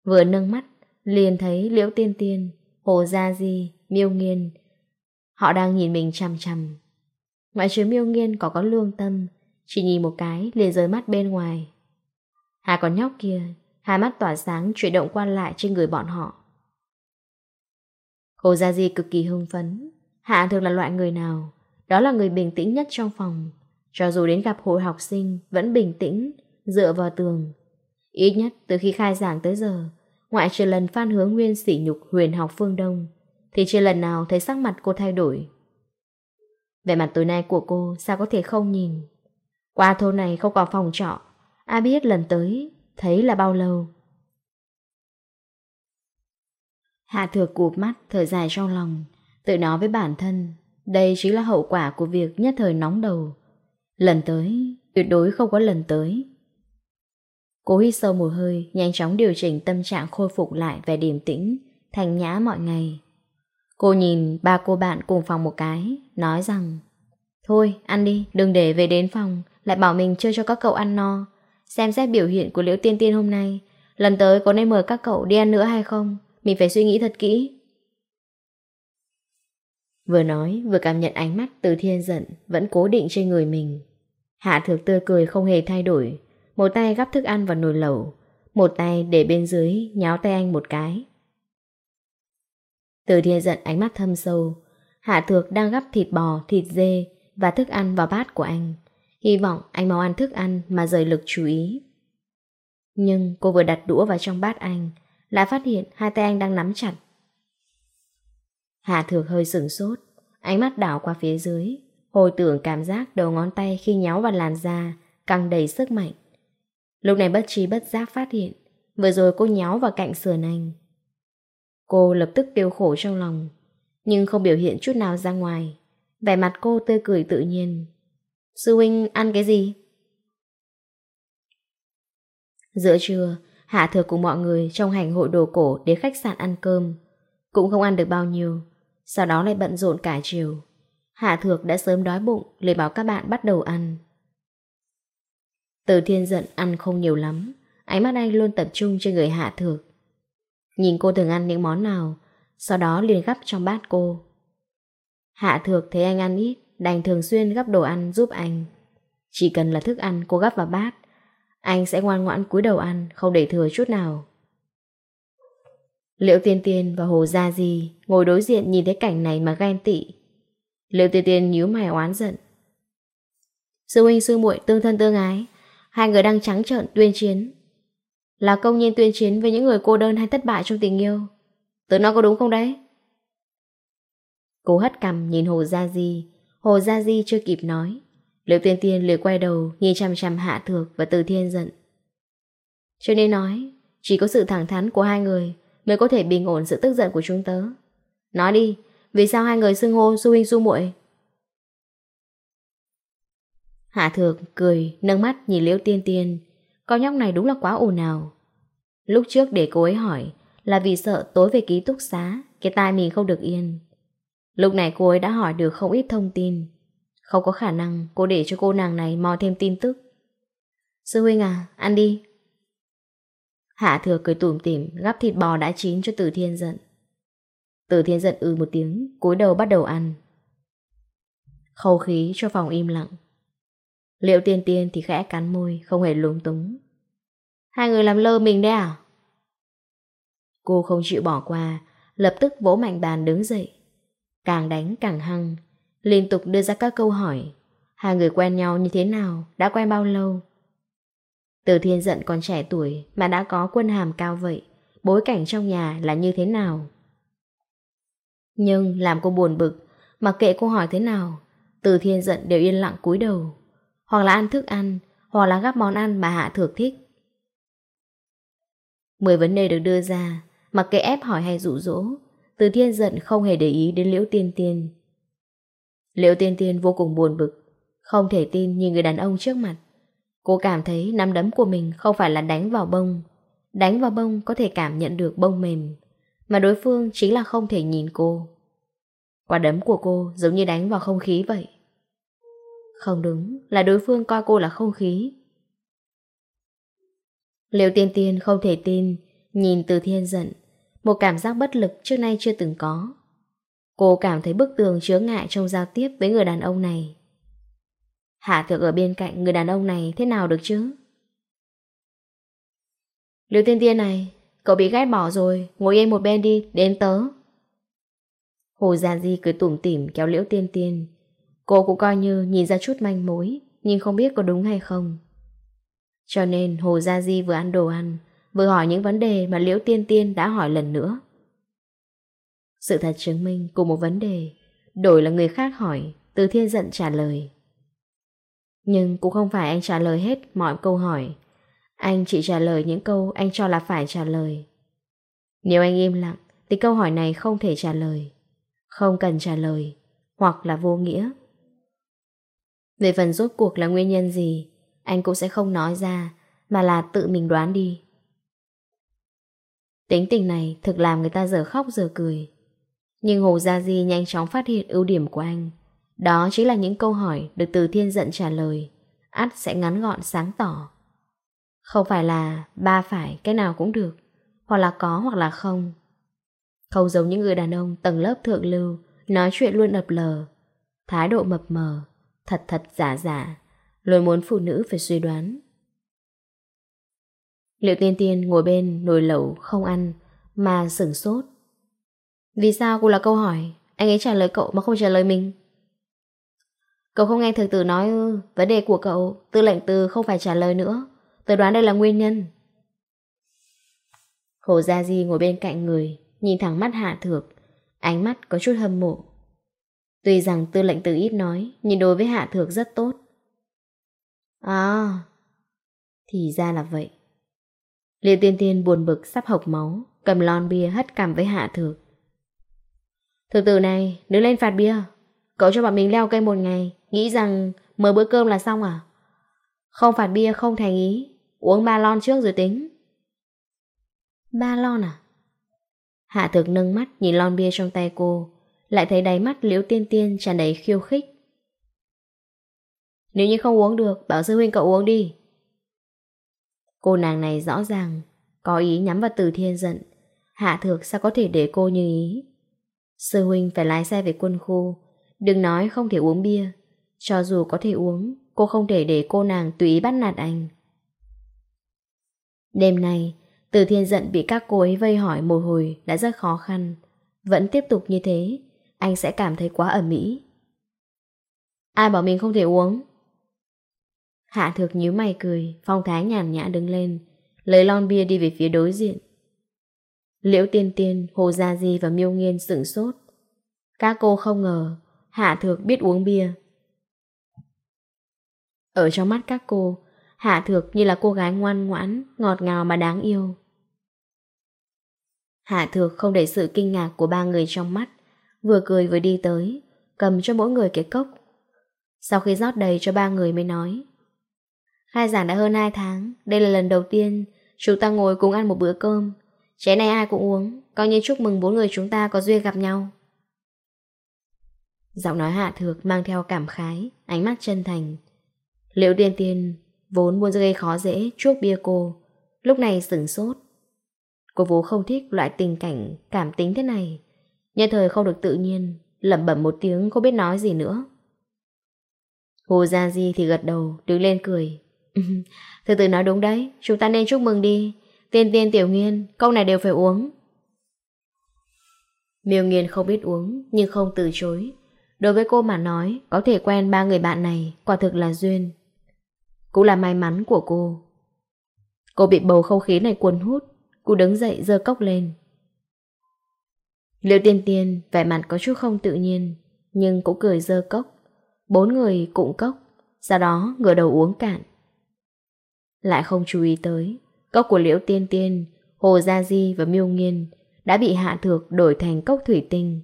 Vừa nâng mắt, liền thấy Liễu Tiên Tiên, Hồ Gia Di, Miêu Nghiên. Họ đang nhìn mình chăm chăm. Ngoại trừ Miêu Nghiên có có lương tâm, chỉ nhìn một cái liền rời mắt bên ngoài. Hạ con nhóc kia, hai mắt tỏa sáng chuyển động quan lại trên người bọn họ. Hồ Gia Di cực kỳ hưng phấn. Hạ thường là loại người nào? Đó là người bình tĩnh nhất trong phòng. Cho dù đến gặp hội học sinh, vẫn bình tĩnh, dựa vào tường. Ít nhất từ khi khai giảng tới giờ, ngoại trừ lần Phan Hướng Nguyên sỉ nhục huyền học phương Đông, thì chưa lần nào thấy sắc mặt cô thay đổi. Về mặt tối nay của cô sao có thể không nhìn? Qua thôn này không có phòng trọ, ai biết lần tới, thấy là bao lâu? Hạ thược cụp mắt, thở dài trong lòng. Tự nói với bản thân, Đây chính là hậu quả của việc nhất thời nóng đầu. Lần tới, Tuyệt đối không có lần tới. Cố hít sâu một hơi, Nhanh chóng điều chỉnh tâm trạng khôi phục lại Về điềm tĩnh Thành nhã mọi ngày. Cô nhìn ba cô bạn cùng phòng một cái, Nói rằng, Thôi, ăn đi, đừng để về đến phòng, Lại bảo mình chưa cho các cậu ăn no. Xem xét biểu hiện của liễu tiên tiên hôm nay, Lần tới có nên mời các cậu đi ăn nữa hay không? Mình phải suy nghĩ thật kỹ. Vừa nói vừa cảm nhận ánh mắt từ thiên giận Vẫn cố định trên người mình. Hạ thược tươi cười không hề thay đổi. Một tay gắp thức ăn vào nồi lẩu Một tay để bên dưới Nháo tay anh một cái. Từ thiên giận ánh mắt thâm sâu Hạ thược đang gắp thịt bò, thịt dê Và thức ăn vào bát của anh. Hy vọng anh mau ăn thức ăn Mà rời lực chú ý. Nhưng cô vừa đặt đũa vào trong bát anh lại phát hiện hai tay anh đang nắm chặt. Hà Thược hơi sửng sốt, ánh mắt đảo qua phía dưới, hồi tưởng cảm giác đầu ngón tay khi nhéo vào làn da, căng đầy sức mạnh. Lúc này bất trí bất giác phát hiện, vừa rồi cô nhéo vào cạnh sườn anh. Cô lập tức kêu khổ trong lòng, nhưng không biểu hiện chút nào ra ngoài. Vẻ mặt cô tươi cười tự nhiên. Sư huynh ăn cái gì? Giữa trưa, Hạ thừa cùng mọi người trong hành hội đồ cổ đến khách sạn ăn cơm. Cũng không ăn được bao nhiêu. Sau đó lại bận rộn cả chiều. Hạ thược đã sớm đói bụng, lời bảo các bạn bắt đầu ăn. Từ thiên giận ăn không nhiều lắm, ánh mắt anh luôn tập trung trên người hạ thược. Nhìn cô thường ăn những món nào, sau đó liền gắp trong bát cô. Hạ thược thấy anh ăn ít, đành thường xuyên gắp đồ ăn giúp anh. Chỉ cần là thức ăn cô gắp vào bát, anh sẽ ngoan ngoãn cúi đầu ăn, không để thừa chút nào. Liệu Tiên Tiên và Hồ Gia Di ngồi đối diện nhìn thấy cảnh này mà ghen tị. Liệu Tiên Tiên nhíu mày oán giận. Sư huynh sư muội tương thân tương ái, hai người đang trắng trợn tuyên chiến. Là công nhiên tuyên chiến với những người cô đơn hay thất bại trong tình yêu. Tớ nói có đúng không đấy? Cô hất cằm nhìn Hồ Gia Di, Hồ Gia Di chưa kịp nói. Liễu Tiên Tiên lười quay đầu nhìn chăm chăm Hạ Thược và Từ Thiên giận. Cho nên nói, chỉ có sự thẳng thắn của hai người mới có thể bình ổn sự tức giận của chúng tớ. Nói đi, vì sao hai người xưng hô Du Huynh Du muội Hạ Thược cười, nâng mắt nhìn Liễu Tiên Tiên. Con nhóc này đúng là quá ồn ào. Lúc trước để cô ấy hỏi là vì sợ tối về ký túc xá, cái tai mình không được yên. Lúc này cô ấy đã hỏi được không ít thông tin. Không có khả năng cô để cho cô nàng này mò thêm tin tức. Sư huynh à, ăn đi. Hạ thừa cười tủm tỉm gắp thịt bò đã chín cho Từ Thiên giận. Từ Thiên giận ư một tiếng, cúi đầu bắt đầu ăn. Khâu khí cho phòng im lặng. Liệu tiên tiên thì khẽ cắn môi, không hề lúng túng. Hai người làm lơ mình đấy à? Cô không chịu bỏ qua, lập tức vỗ mạnh bàn đứng dậy. Càng đánh càng hăng, liên tục đưa ra các câu hỏi. Hai người quen nhau như thế nào, đã quen bao lâu? Từ thiên giận còn trẻ tuổi mà đã có quân hàm cao vậy, bối cảnh trong nhà là như thế nào? Nhưng làm cô buồn bực, mặc kệ cô hỏi thế nào, từ thiên giận đều yên lặng cúi đầu. Hoặc là ăn thức ăn, hoặc là gắp món ăn mà Hạ Thược thích. Mười vấn đề được đưa ra, mặc kệ ép hỏi hay dụ dỗ, từ thiên giận không hề để ý đến liễu tiên tiên. Liệu tiên tiên vô cùng buồn bực, không thể tin nhìn người đàn ông trước mặt. Cô cảm thấy nắm đấm của mình không phải là đánh vào bông. Đánh vào bông có thể cảm nhận được bông mềm, mà đối phương chính là không thể nhìn cô. Quả đấm của cô giống như đánh vào không khí vậy. Không đúng, là đối phương coi cô là không khí. Liệu tiên tiên không thể tin, nhìn từ thiên giận, một cảm giác bất lực trước nay chưa từng có. Cô cảm thấy bức tường chứa ngại trong giao tiếp với người đàn ông này. Hạ thược ở bên cạnh người đàn ông này thế nào được chứ? Lưu tiên tiên này, cậu bị ghét bỏ rồi, ngồi yên một bên đi, đến tớ. Hồ Gia Di cười tủm tỉm kéo liễu tiên tiên. Cô cũng coi như nhìn ra chút manh mối, nhưng không biết có đúng hay không. Cho nên Hồ Gia Di vừa ăn đồ ăn, vừa hỏi những vấn đề mà liễu tiên tiên đã hỏi lần nữa. Sự thật chứng minh cùng một vấn đề, đổi là người khác hỏi, từ thiên giận trả lời. Nhưng cũng không phải anh trả lời hết mọi câu hỏi. Anh chỉ trả lời những câu anh cho là phải trả lời. Nếu anh im lặng, thì câu hỏi này không thể trả lời. Không cần trả lời, hoặc là vô nghĩa. Về phần rốt cuộc là nguyên nhân gì, anh cũng sẽ không nói ra, mà là tự mình đoán đi. Tính tình này thực làm người ta giờ khóc giờ cười. Nhưng Hồ Gia Di nhanh chóng phát hiện ưu điểm của anh. Đó chính là những câu hỏi được Từ Thiên Dận trả lời. Át sẽ ngắn gọn sáng tỏ. Không phải là ba phải cái nào cũng được, hoặc là có hoặc là không. Không giống những người đàn ông tầng lớp thượng lưu, nói chuyện luôn ập lờ, thái độ mập mờ, thật thật giả giả, luôn muốn phụ nữ phải suy đoán. Liệu tiên tiên ngồi bên nồi lẩu không ăn mà sửng sốt. Vì sao cũng là câu hỏi? Anh ấy trả lời cậu mà không trả lời mình. Cậu không nghe thực tử nói ư, Vấn đề của cậu, Tư lệnh từ không phải trả lời nữa. Tớ đoán đây là nguyên nhân. Hồ Gia Di ngồi bên cạnh người, Nhìn thẳng mắt Hạ Thược. Ánh mắt có chút hâm mộ. Tuy rằng tư lệnh từ ít nói, Nhưng đối với Hạ Thược rất tốt. À Thì ra là vậy. Liêu tiên tiên buồn bực sắp hộc máu, Cầm lon bia hất cằm với Hạ Thược. Thực tử này, đứng lên phạt bia. Cậu cho bọn mình leo cây một ngày, nghĩ rằng mời bữa cơm là xong à? Không phạt bia không thành ý, uống ba lon trước rồi tính. Ba lon à? Hạ thực nâng mắt nhìn lon bia trong tay cô, lại thấy đáy mắt liễu tiên tiên tràn đầy khiêu khích. Nếu như không uống được, bảo sư huynh cậu uống đi. Cô nàng này rõ ràng, có ý nhắm vào từ thiên giận. Hạ thược sao có thể để cô như ý. Sư huynh phải lái xe về quân khu. Đừng nói không thể uống bia. Cho dù có thể uống, Cô không thể để cô nàng tùy ý bắt nạt anh. Đêm nay, Từ thiên giận bị các cô ấy vây hỏi một hồi Đã rất khó khăn. Vẫn tiếp tục như thế, Anh sẽ cảm thấy quá ẩm mỹ Ai bảo mình không thể uống? Hạ thược nhíu mày cười, Phong thái nhàn nhã đứng lên, Lấy lon bia đi về phía đối diện. Liễu Tiên Tiên, Hồ Gia Di và Miêu Nghiên sửng sốt. Các cô không ngờ Hạ Thược biết uống bia. Ở trong mắt các cô, Hạ Thược như là cô gái ngoan ngoãn, ngọt ngào mà đáng yêu. Hạ Thược không để sự kinh ngạc của ba người trong mắt, vừa cười vừa đi tới, cầm cho mỗi người cái cốc. Sau khi rót đầy cho ba người mới nói. Khai giảng đã hơn 2 tháng, đây là lần đầu tiên chúng ta ngồi cùng ăn một bữa cơm, Chén này ai cũng uống. Coi như chúc mừng bốn người chúng ta có duyên gặp nhau. Giọng nói hạ thược mang theo cảm khái, Ánh mắt chân thành. Liệu tiên tiên Vốn muốn gây khó dễ chuốc bia cô, Lúc này sửng sốt. Cô vốn không thích loại tình cảnh, Cảm tính thế này. Nhân thời không được tự nhiên, lẩm bẩm một tiếng, không biết nói gì nữa. Hồ Gia Di thì gật đầu, Đứng lên cười. <laughs> Từ tự nói đúng đấy, Chúng ta nên chúc mừng đi. Tiên tiên tiểu nghiên, câu này đều phải uống. Miêu nghiên không biết uống, nhưng không từ chối. Đối với cô mà nói, có thể quen ba người bạn này, quả thực là duyên. Cũng là may mắn của cô. Cô bị bầu không khí này cuốn hút, cô đứng dậy dơ cốc lên. Liệu tiên tiên, vẻ mặt có chút không tự nhiên, nhưng cũng cười dơ cốc. Bốn người cũng cốc, sau đó ngửa đầu uống cạn. Lại không chú ý tới, Cốc của Liễu Tiên Tiên, Hồ Gia Di và Miêu Nghiên đã bị Hạ Thược đổi thành cốc thủy tinh.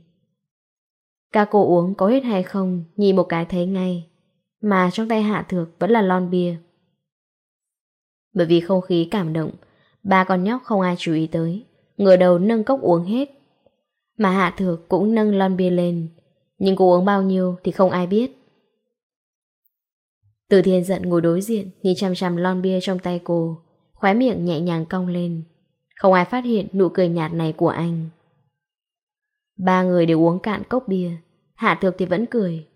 Các cô uống có hết hay không, nhìn một cái thấy ngay. Mà trong tay Hạ Thược vẫn là lon bia. Bởi vì không khí cảm động, ba con nhóc không ai chú ý tới. Ngửa đầu nâng cốc uống hết. Mà Hạ Thược cũng nâng lon bia lên. Nhưng cô uống bao nhiêu thì không ai biết. Từ thiên giận ngồi đối diện, nhìn chăm chăm lon bia trong tay cô khóe miệng nhẹ nhàng cong lên. Không ai phát hiện nụ cười nhạt này của anh. Ba người đều uống cạn cốc bia, Hạ Thược thì vẫn cười.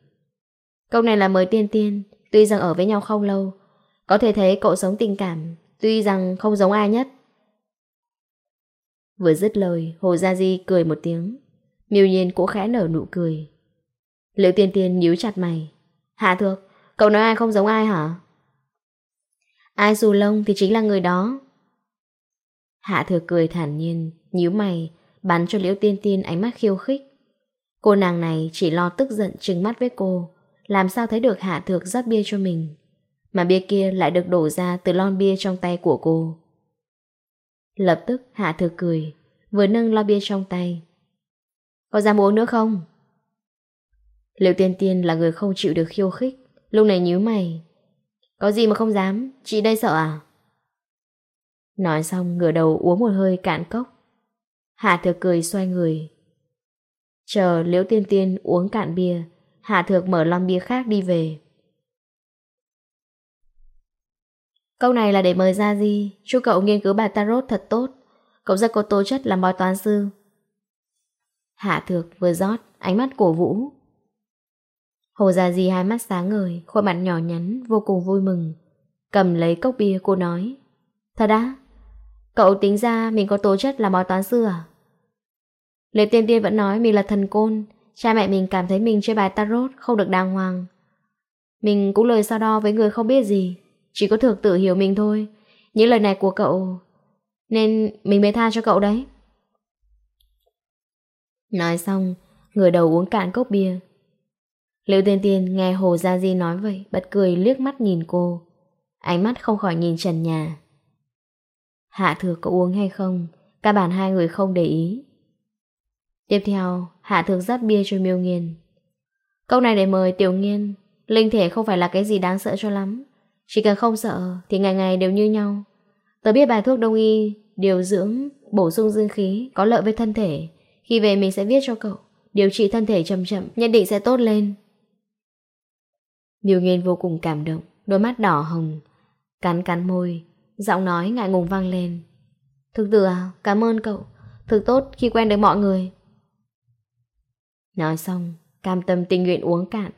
Câu này là mời tiên tiên, tuy rằng ở với nhau không lâu, có thể thấy cậu sống tình cảm, tuy rằng không giống ai nhất. Vừa dứt lời, Hồ Gia Di cười một tiếng, miêu nhiên cũng khẽ nở nụ cười. Liệu tiên tiên nhíu chặt mày. Hạ Thược, cậu nói ai không giống ai hả? Ai dù lông thì chính là người đó. Hạ thừa cười thản nhiên, nhíu mày, Bắn cho Liễu Tiên Tiên ánh mắt khiêu khích. Cô nàng này chỉ lo tức giận trừng mắt với cô, Làm sao thấy được Hạ Thược rót bia cho mình, Mà bia kia lại được đổ ra từ lon bia trong tay của cô. Lập tức, Hạ thừa cười, Vừa nâng lo bia trong tay. Có dám uống nữa không? Liệu tiên tiên là người không chịu được khiêu khích, Lúc này nhíu mày có gì mà không dám, chị đây sợ à? Nói xong ngửa đầu uống một hơi cạn cốc. Hạ Thược cười xoay người. Chờ Liễu Tiên Tiên uống cạn bia, Hạ Thược mở lon bia khác đi về. Câu này là để mời ra gì? Chú cậu nghiên cứu bài tarot thật tốt. Cậu rất có tố chất làm bói toán sư. Hạ Thược vừa rót, ánh mắt cổ vũ. Hồ Gia Di hai mắt sáng ngời, khuôn mặt nhỏ nhắn, vô cùng vui mừng. Cầm lấy cốc bia cô nói. Thật á? Cậu tính ra mình có tố chất là món toán sư à? Lê Tiên Tiên vẫn nói mình là thần côn, cha mẹ mình cảm thấy mình chơi bài tarot không được đàng hoàng. Mình cũng lời so đo với người không biết gì, chỉ có thược tự hiểu mình thôi. Những lời này của cậu, nên mình mới tha cho cậu đấy. Nói xong, người đầu uống cạn cốc bia, Liêu Tiên Tiên nghe Hồ Gia Di nói vậy, bật cười liếc mắt nhìn cô. Ánh mắt không khỏi nhìn trần nhà. Hạ Thược có uống hay không? Các bạn hai người không để ý. Tiếp theo, Hạ Thược rót bia cho Miêu Nghiên. Câu này để mời Tiểu Nghiên, linh thể không phải là cái gì đáng sợ cho lắm. Chỉ cần không sợ thì ngày ngày đều như nhau. Tớ biết bài thuốc đông y, điều dưỡng, bổ sung dương khí, có lợi với thân thể. Khi về mình sẽ viết cho cậu. Điều trị thân thể chậm chậm, nhận định sẽ tốt lên. Miêu nghiên vô cùng cảm động, đôi mắt đỏ hồng, cắn cắn môi, giọng nói ngại ngùng vang lên. Thực tử à, cảm ơn cậu, thực tốt khi quen được mọi người. Nói xong, cam tâm tình nguyện uống cạn.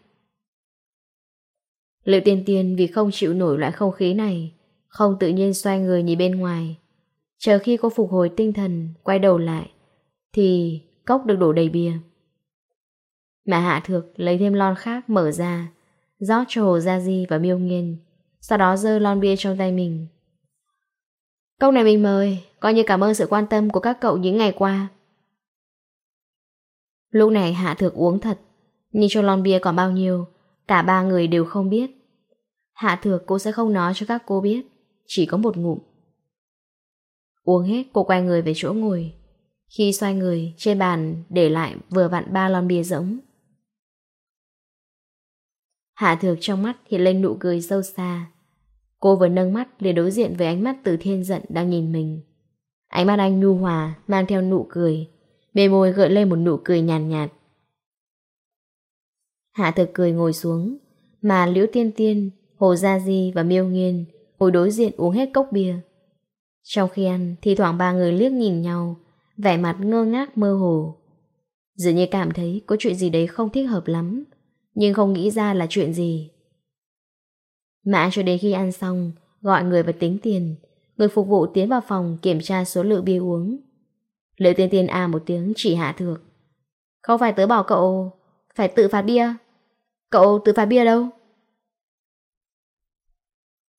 Liệu tiên tiên vì không chịu nổi loại không khí này, không tự nhiên xoay người nhìn bên ngoài. Chờ khi cô phục hồi tinh thần, quay đầu lại, thì cốc được đổ đầy bia. Mà hạ thược lấy thêm lon khác mở ra, rót cho Hồ Gia Di và Miêu Nghiên, sau đó dơ lon bia trong tay mình. câu này mình mời, coi như cảm ơn sự quan tâm của các cậu những ngày qua. Lúc này Hạ Thược uống thật, nhìn cho lon bia còn bao nhiêu, cả ba người đều không biết. Hạ Thược cô sẽ không nói cho các cô biết, chỉ có một ngụm. Uống hết cô quay người về chỗ ngồi. Khi xoay người, trên bàn để lại vừa vặn ba lon bia giống Hạ thược trong mắt hiện lên nụ cười sâu xa. Cô vừa nâng mắt để đối diện với ánh mắt từ thiên giận đang nhìn mình. Ánh mắt anh nhu hòa, mang theo nụ cười. Bề môi gợi lên một nụ cười nhàn nhạt, nhạt. Hạ thực cười ngồi xuống, mà Liễu Tiên Tiên, Hồ Gia Di và Miêu Nghiên ngồi đối diện uống hết cốc bia. Trong khi ăn, thì thoảng ba người liếc nhìn nhau, vẻ mặt ngơ ngác mơ hồ. Dường như cảm thấy có chuyện gì đấy không thích hợp lắm, nhưng không nghĩ ra là chuyện gì. Mã cho đến khi ăn xong, gọi người và tính tiền, người phục vụ tiến vào phòng kiểm tra số lượng bia uống. Lữ tiên tiên à một tiếng chỉ hạ thược. Không phải tớ bảo cậu, phải tự phạt bia. Cậu tự phạt bia đâu?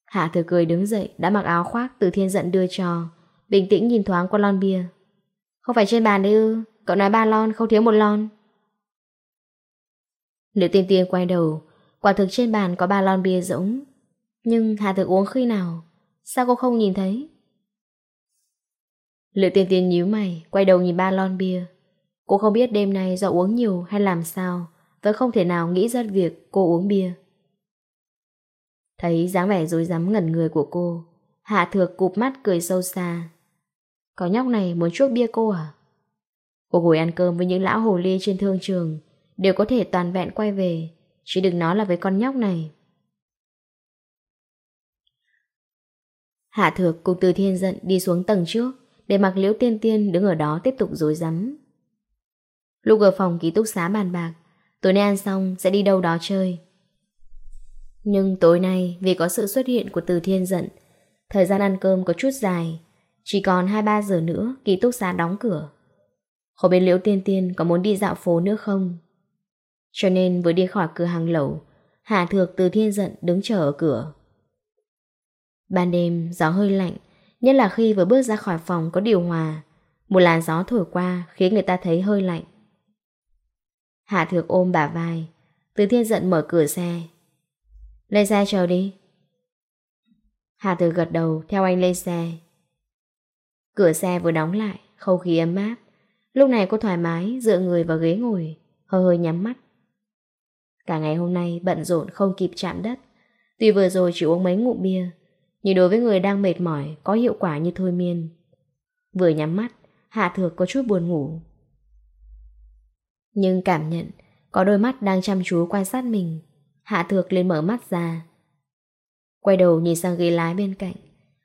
Hạ thừa cười đứng dậy, đã mặc áo khoác từ thiên giận đưa cho, bình tĩnh nhìn thoáng qua lon bia. Không phải trên bàn đấy ư, cậu nói ba lon, không thiếu một lon. Nữ tiên tiên quay đầu, Quả thực trên bàn có ba lon bia rỗng. Nhưng Hà Thực uống khi nào? Sao cô không nhìn thấy? Lữ tiên tiên nhíu mày, Quay đầu nhìn ba lon bia. Cô không biết đêm nay do uống nhiều hay làm sao, Vẫn không thể nào nghĩ ra việc cô uống bia. Thấy dáng vẻ dối rắm ngẩn người của cô, Hạ thược cụp mắt cười sâu xa. Có nhóc này muốn chuốc bia cô à? Cô ngồi ăn cơm với những lão hồ ly trên thương trường đều có thể toàn vẹn quay về, chỉ đừng nói là với con nhóc này. Hạ Thược cùng Từ Thiên giận đi xuống tầng trước, để mặc liễu tiên tiên đứng ở đó tiếp tục dối rắm Lúc ở phòng ký túc xá bàn bạc, tối nay ăn xong sẽ đi đâu đó chơi. Nhưng tối nay vì có sự xuất hiện của Từ Thiên giận, thời gian ăn cơm có chút dài, chỉ còn 2-3 giờ nữa ký túc xá đóng cửa. Không biết Liễu Tiên Tiên có muốn đi dạo phố nữa không? Cho nên vừa đi khỏi cửa hàng lẩu, Hạ Thược từ thiên giận đứng chờ ở cửa. Ban đêm, gió hơi lạnh, nhất là khi vừa bước ra khỏi phòng có điều hòa. Một làn gió thổi qua khiến người ta thấy hơi lạnh. Hạ Thược ôm bà vai, từ thiên giận mở cửa xe. Lên xe chờ đi. Hạ Thược gật đầu theo anh lên xe. Cửa xe vừa đóng lại, không khí ấm áp. Lúc này cô thoải mái dựa người vào ghế ngồi, hơi hơi nhắm mắt. Cả ngày hôm nay bận rộn không kịp chạm đất. Tuy vừa rồi chỉ uống mấy ngụm bia, Nhưng đối với người đang mệt mỏi, Có hiệu quả như thôi miên. Vừa nhắm mắt, Hạ Thược có chút buồn ngủ. Nhưng cảm nhận, Có đôi mắt đang chăm chú quan sát mình. Hạ Thược liền mở mắt ra. Quay đầu nhìn sang ghế lái bên cạnh.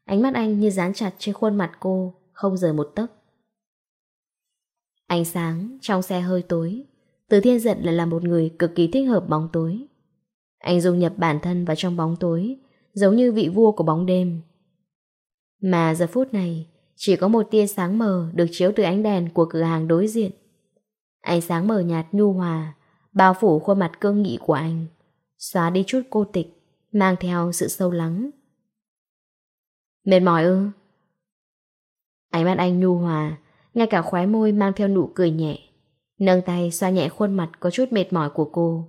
Ánh mắt anh như dán chặt trên khuôn mặt cô, Không rời một tấc. Ánh sáng trong xe hơi tối. Từ thiên giận lại là một người cực kỳ thích hợp bóng tối. Anh dung nhập bản thân vào trong bóng tối, giống như vị vua của bóng đêm. Mà giờ phút này, chỉ có một tia sáng mờ được chiếu từ ánh đèn của cửa hàng đối diện. Ánh sáng mờ nhạt nhu hòa, bao phủ khuôn mặt cương nghị của anh, xóa đi chút cô tịch, mang theo sự sâu lắng. Mệt mỏi ư? Ánh mắt anh nhu hòa, ngay cả khóe môi mang theo nụ cười nhẹ. Nâng tay xoa nhẹ khuôn mặt có chút mệt mỏi của cô.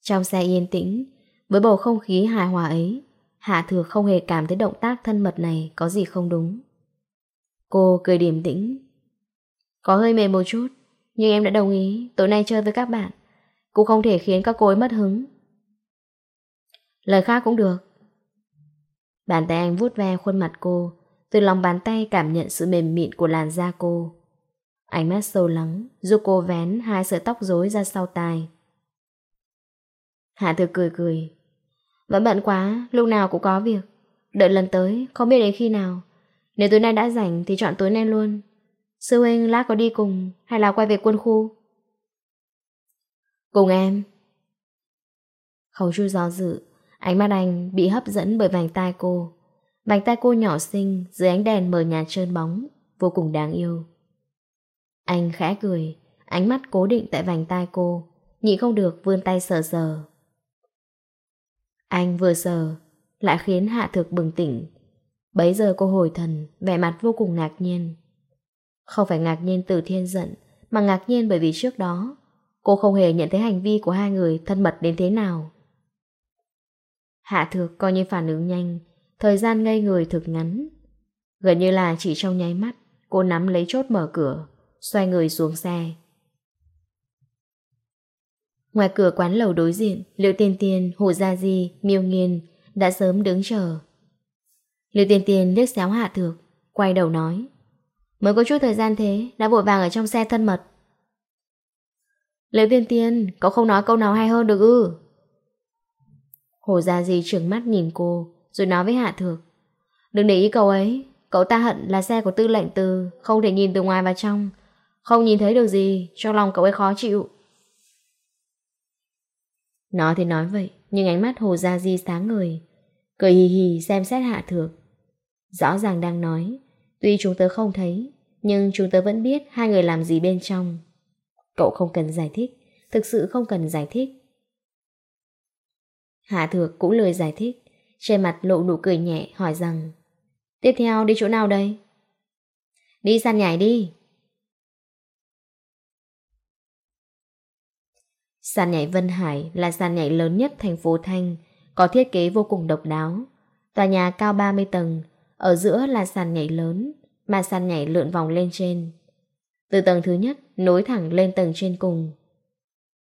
Trong xe yên tĩnh, với bầu không khí hài hòa ấy, Hạ Thừa không hề cảm thấy động tác thân mật này có gì không đúng. Cô cười điềm tĩnh. Có hơi mệt một chút, nhưng em đã đồng ý tối nay chơi với các bạn. Cũng không thể khiến các cô ấy mất hứng. Lời khác cũng được. Bàn tay anh vuốt ve khuôn mặt cô, từ lòng bàn tay cảm nhận sự mềm mịn của làn da cô. Ánh mắt sâu lắng, giúp cô vén hai sợi tóc rối ra sau tai. Hạ thư cười cười. Vẫn bận quá, lúc nào cũng có việc. Đợi lần tới, không biết đến khi nào. Nếu tối nay đã rảnh thì chọn tối nay luôn. Sư huynh lát có đi cùng hay là quay về quân khu? Cùng em. Khẩu chu gió dự, ánh mắt anh bị hấp dẫn bởi vành tai cô. Vành tai cô nhỏ xinh dưới ánh đèn mờ nhạt trơn bóng, vô cùng đáng yêu. Anh khẽ cười, ánh mắt cố định tại vành tai cô, nhị không được vươn tay sờ sờ. Anh vừa sờ, lại khiến Hạ Thực bừng tỉnh. Bấy giờ cô hồi thần, vẻ mặt vô cùng ngạc nhiên. Không phải ngạc nhiên từ thiên giận, mà ngạc nhiên bởi vì trước đó, cô không hề nhận thấy hành vi của hai người thân mật đến thế nào. Hạ Thực coi như phản ứng nhanh, thời gian ngây người thực ngắn. Gần như là chỉ trong nháy mắt, cô nắm lấy chốt mở cửa, xoay người xuống xe. Ngoài cửa quán lầu đối diện, Liệu Tiên Tiên, Hồ Gia Di, Miêu Nghiên đã sớm đứng chờ. Liệu Tiên Tiên liếc xéo Hạ Thược, quay đầu nói. Mới có chút thời gian thế, đã vội vàng ở trong xe thân mật. Liệu Tiên Tiên, cậu không nói câu nào hay hơn được ư? Hồ Gia Di trừng mắt nhìn cô, rồi nói với Hạ Thược. Đừng để ý cậu ấy, cậu ta hận là xe của tư lệnh từ, không thể nhìn từ ngoài vào trong, không nhìn thấy điều gì, Trong lòng cậu ấy khó chịu. Nói thì nói vậy, Nhưng ánh mắt Hồ Gia Di sáng người Cười hì hì xem xét hạ thược. Rõ ràng đang nói, Tuy chúng tớ không thấy, Nhưng chúng tớ vẫn biết hai người làm gì bên trong. Cậu không cần giải thích, Thực sự không cần giải thích. Hạ thược cũng lời giải thích che mặt lộ nụ cười nhẹ, hỏi rằng, Tiếp theo đi chỗ nào đây? Đi săn nhảy đi. Sàn nhảy Vân Hải là sàn nhảy lớn nhất thành phố Thanh, có thiết kế vô cùng độc đáo. Tòa nhà cao 30 tầng, ở giữa là sàn nhảy lớn, mà sàn nhảy lượn vòng lên trên. Từ tầng thứ nhất, nối thẳng lên tầng trên cùng.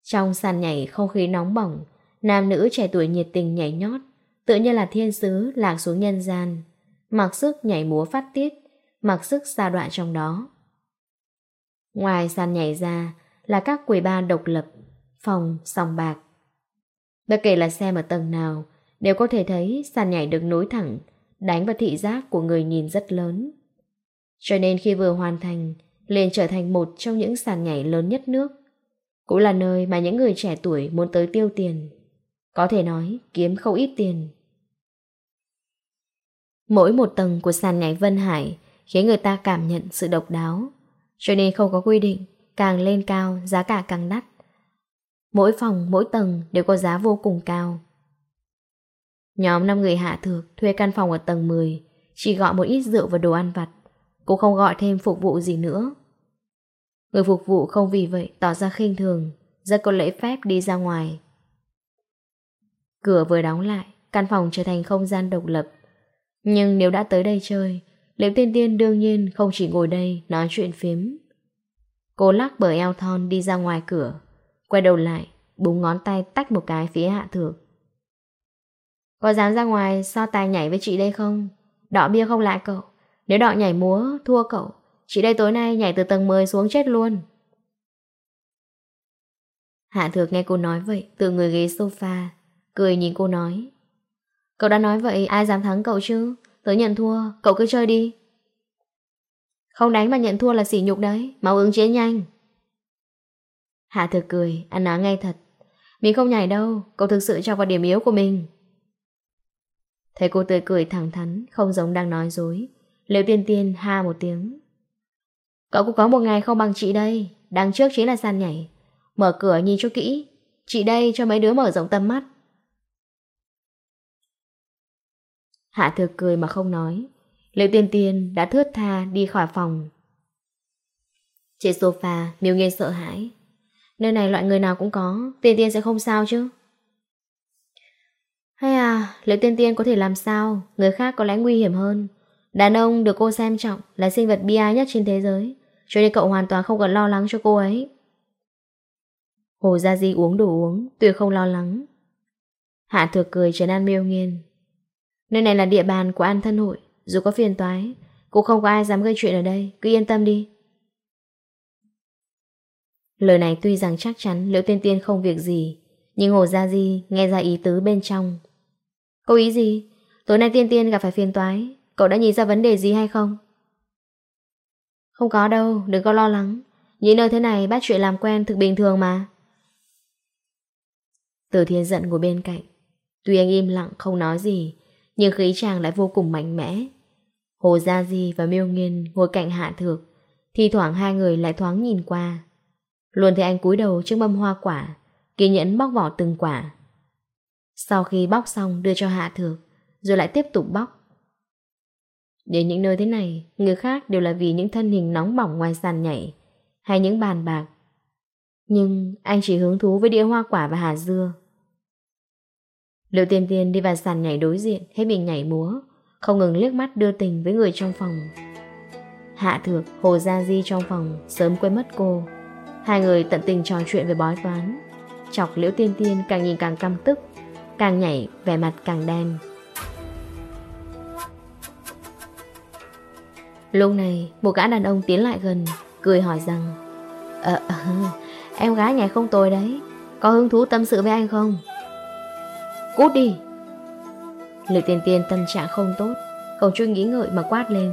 Trong sàn nhảy không khí nóng bỏng, nam nữ trẻ tuổi nhiệt tình nhảy nhót, tự như là thiên sứ lạc xuống nhân gian, mặc sức nhảy múa phát tiết, mặc sức xa đoạn trong đó. Ngoài sàn nhảy ra là các quầy ba độc lập phòng, sòng bạc. Bất kể là xem ở tầng nào, đều có thể thấy sàn nhảy được nối thẳng, đánh vào thị giác của người nhìn rất lớn. Cho nên khi vừa hoàn thành, liền trở thành một trong những sàn nhảy lớn nhất nước. Cũng là nơi mà những người trẻ tuổi muốn tới tiêu tiền. Có thể nói kiếm không ít tiền. Mỗi một tầng của sàn nhảy Vân Hải khiến người ta cảm nhận sự độc đáo. Cho nên không có quy định, càng lên cao giá cả càng đắt. Mỗi phòng, mỗi tầng đều có giá vô cùng cao. Nhóm 5 người hạ thược thuê căn phòng ở tầng 10, chỉ gọi một ít rượu và đồ ăn vặt, cũng không gọi thêm phục vụ gì nữa. Người phục vụ không vì vậy tỏ ra khinh thường, rất có lễ phép đi ra ngoài. Cửa vừa đóng lại, căn phòng trở thành không gian độc lập. Nhưng nếu đã tới đây chơi, Liễu Tiên Tiên đương nhiên không chỉ ngồi đây nói chuyện phiếm. Cô lắc bờ eo thon đi ra ngoài cửa. Quay đầu lại, búng ngón tay tách một cái phía hạ thược. Có dám ra ngoài so tài nhảy với chị đây không? Đọ bia không lại cậu. Nếu đọ nhảy múa, thua cậu. Chị đây tối nay nhảy từ tầng 10 xuống chết luôn. Hạ thược nghe cô nói vậy, từ người ghế sofa, cười nhìn cô nói. Cậu đã nói vậy, ai dám thắng cậu chứ? Tớ nhận thua, cậu cứ chơi đi. Không đánh mà nhận thua là sỉ nhục đấy, máu ứng chế nhanh. Hạ thực cười, anh nói ngay thật. Mình không nhảy đâu, cậu thực sự cho vào điểm yếu của mình. Thấy cô tươi cười thẳng thắn, không giống đang nói dối. Liệu tiên tiên ha một tiếng. Cậu cũng có một ngày không bằng chị đây, đằng trước chính là sàn nhảy. Mở cửa nhìn cho kỹ, chị đây cho mấy đứa mở rộng tâm mắt. Hạ thực cười mà không nói. Liệu tiên tiên đã thướt tha đi khỏi phòng. Trên sofa, miêu nghe sợ hãi, Nơi này loại người nào cũng có, Tiên tiên sẽ không sao chứ. Hay à Liệu tiên tiên có thể làm sao? Người khác có lẽ nguy hiểm hơn. Đàn ông được cô xem trọng Là sinh vật bi ai nhất trên thế giới, Cho nên cậu hoàn toàn không cần lo lắng cho cô ấy. Hồ Gia Di uống đủ uống Tuyệt không lo lắng. Hạ thừa cười trấn an miêu nghiên. Nơi này là địa bàn của an thân hội, Dù có phiền toái, Cũng không có ai dám gây chuyện ở đây. Cứ yên tâm đi. Lời này tuy rằng chắc chắn liệu Tiên Tiên không việc gì Nhưng Hồ Gia Di nghe ra ý tứ bên trong. Có ý gì? Tối nay Tiên Tiên gặp phải phiền toái Cậu đã nhìn ra vấn đề gì hay không? Không có đâu, đừng có lo lắng. Những nơi thế này bắt chuyện làm quen thực bình thường mà. Từ thiên giận ngồi bên cạnh Tuy anh im lặng không nói gì Nhưng khí chàng lại vô cùng mạnh mẽ. Hồ Gia Di và Miêu Nghiên ngồi cạnh hạ thược thi thoảng hai người lại thoáng nhìn qua. Luôn thấy anh cúi đầu trước mâm hoa quả Kỳ nhẫn bóc vỏ từng quả. Sau khi bóc xong đưa cho Hạ Thược Rồi lại tiếp tục bóc. Đến những nơi thế này Người khác đều là vì những thân hình nóng bỏng ngoài sàn nhảy Hay những bàn bạc. Nhưng anh chỉ hứng thú với đĩa hoa quả và hà dưa. Liệu tiên tiên đi vào sàn nhảy đối diện Hết mình nhảy múa Không ngừng liếc mắt đưa tình với người trong phòng. Hạ Thược, Hồ Gia Di trong phòng Sớm quên mất cô. Hai người tận tình trò chuyện về bói toán. Chọc liễu tiên tiên càng nhìn càng căm tức, Càng nhảy vẻ mặt càng đen. Lúc này, một gã đàn ông tiến lại gần, Cười hỏi rằng ờ, ờ em gái nhà không tồi đấy, Có hứng thú tâm sự với anh không? Cút đi. Liễu tiên tiên tâm trạng không tốt, Không chút nghĩ ngợi mà quát lên.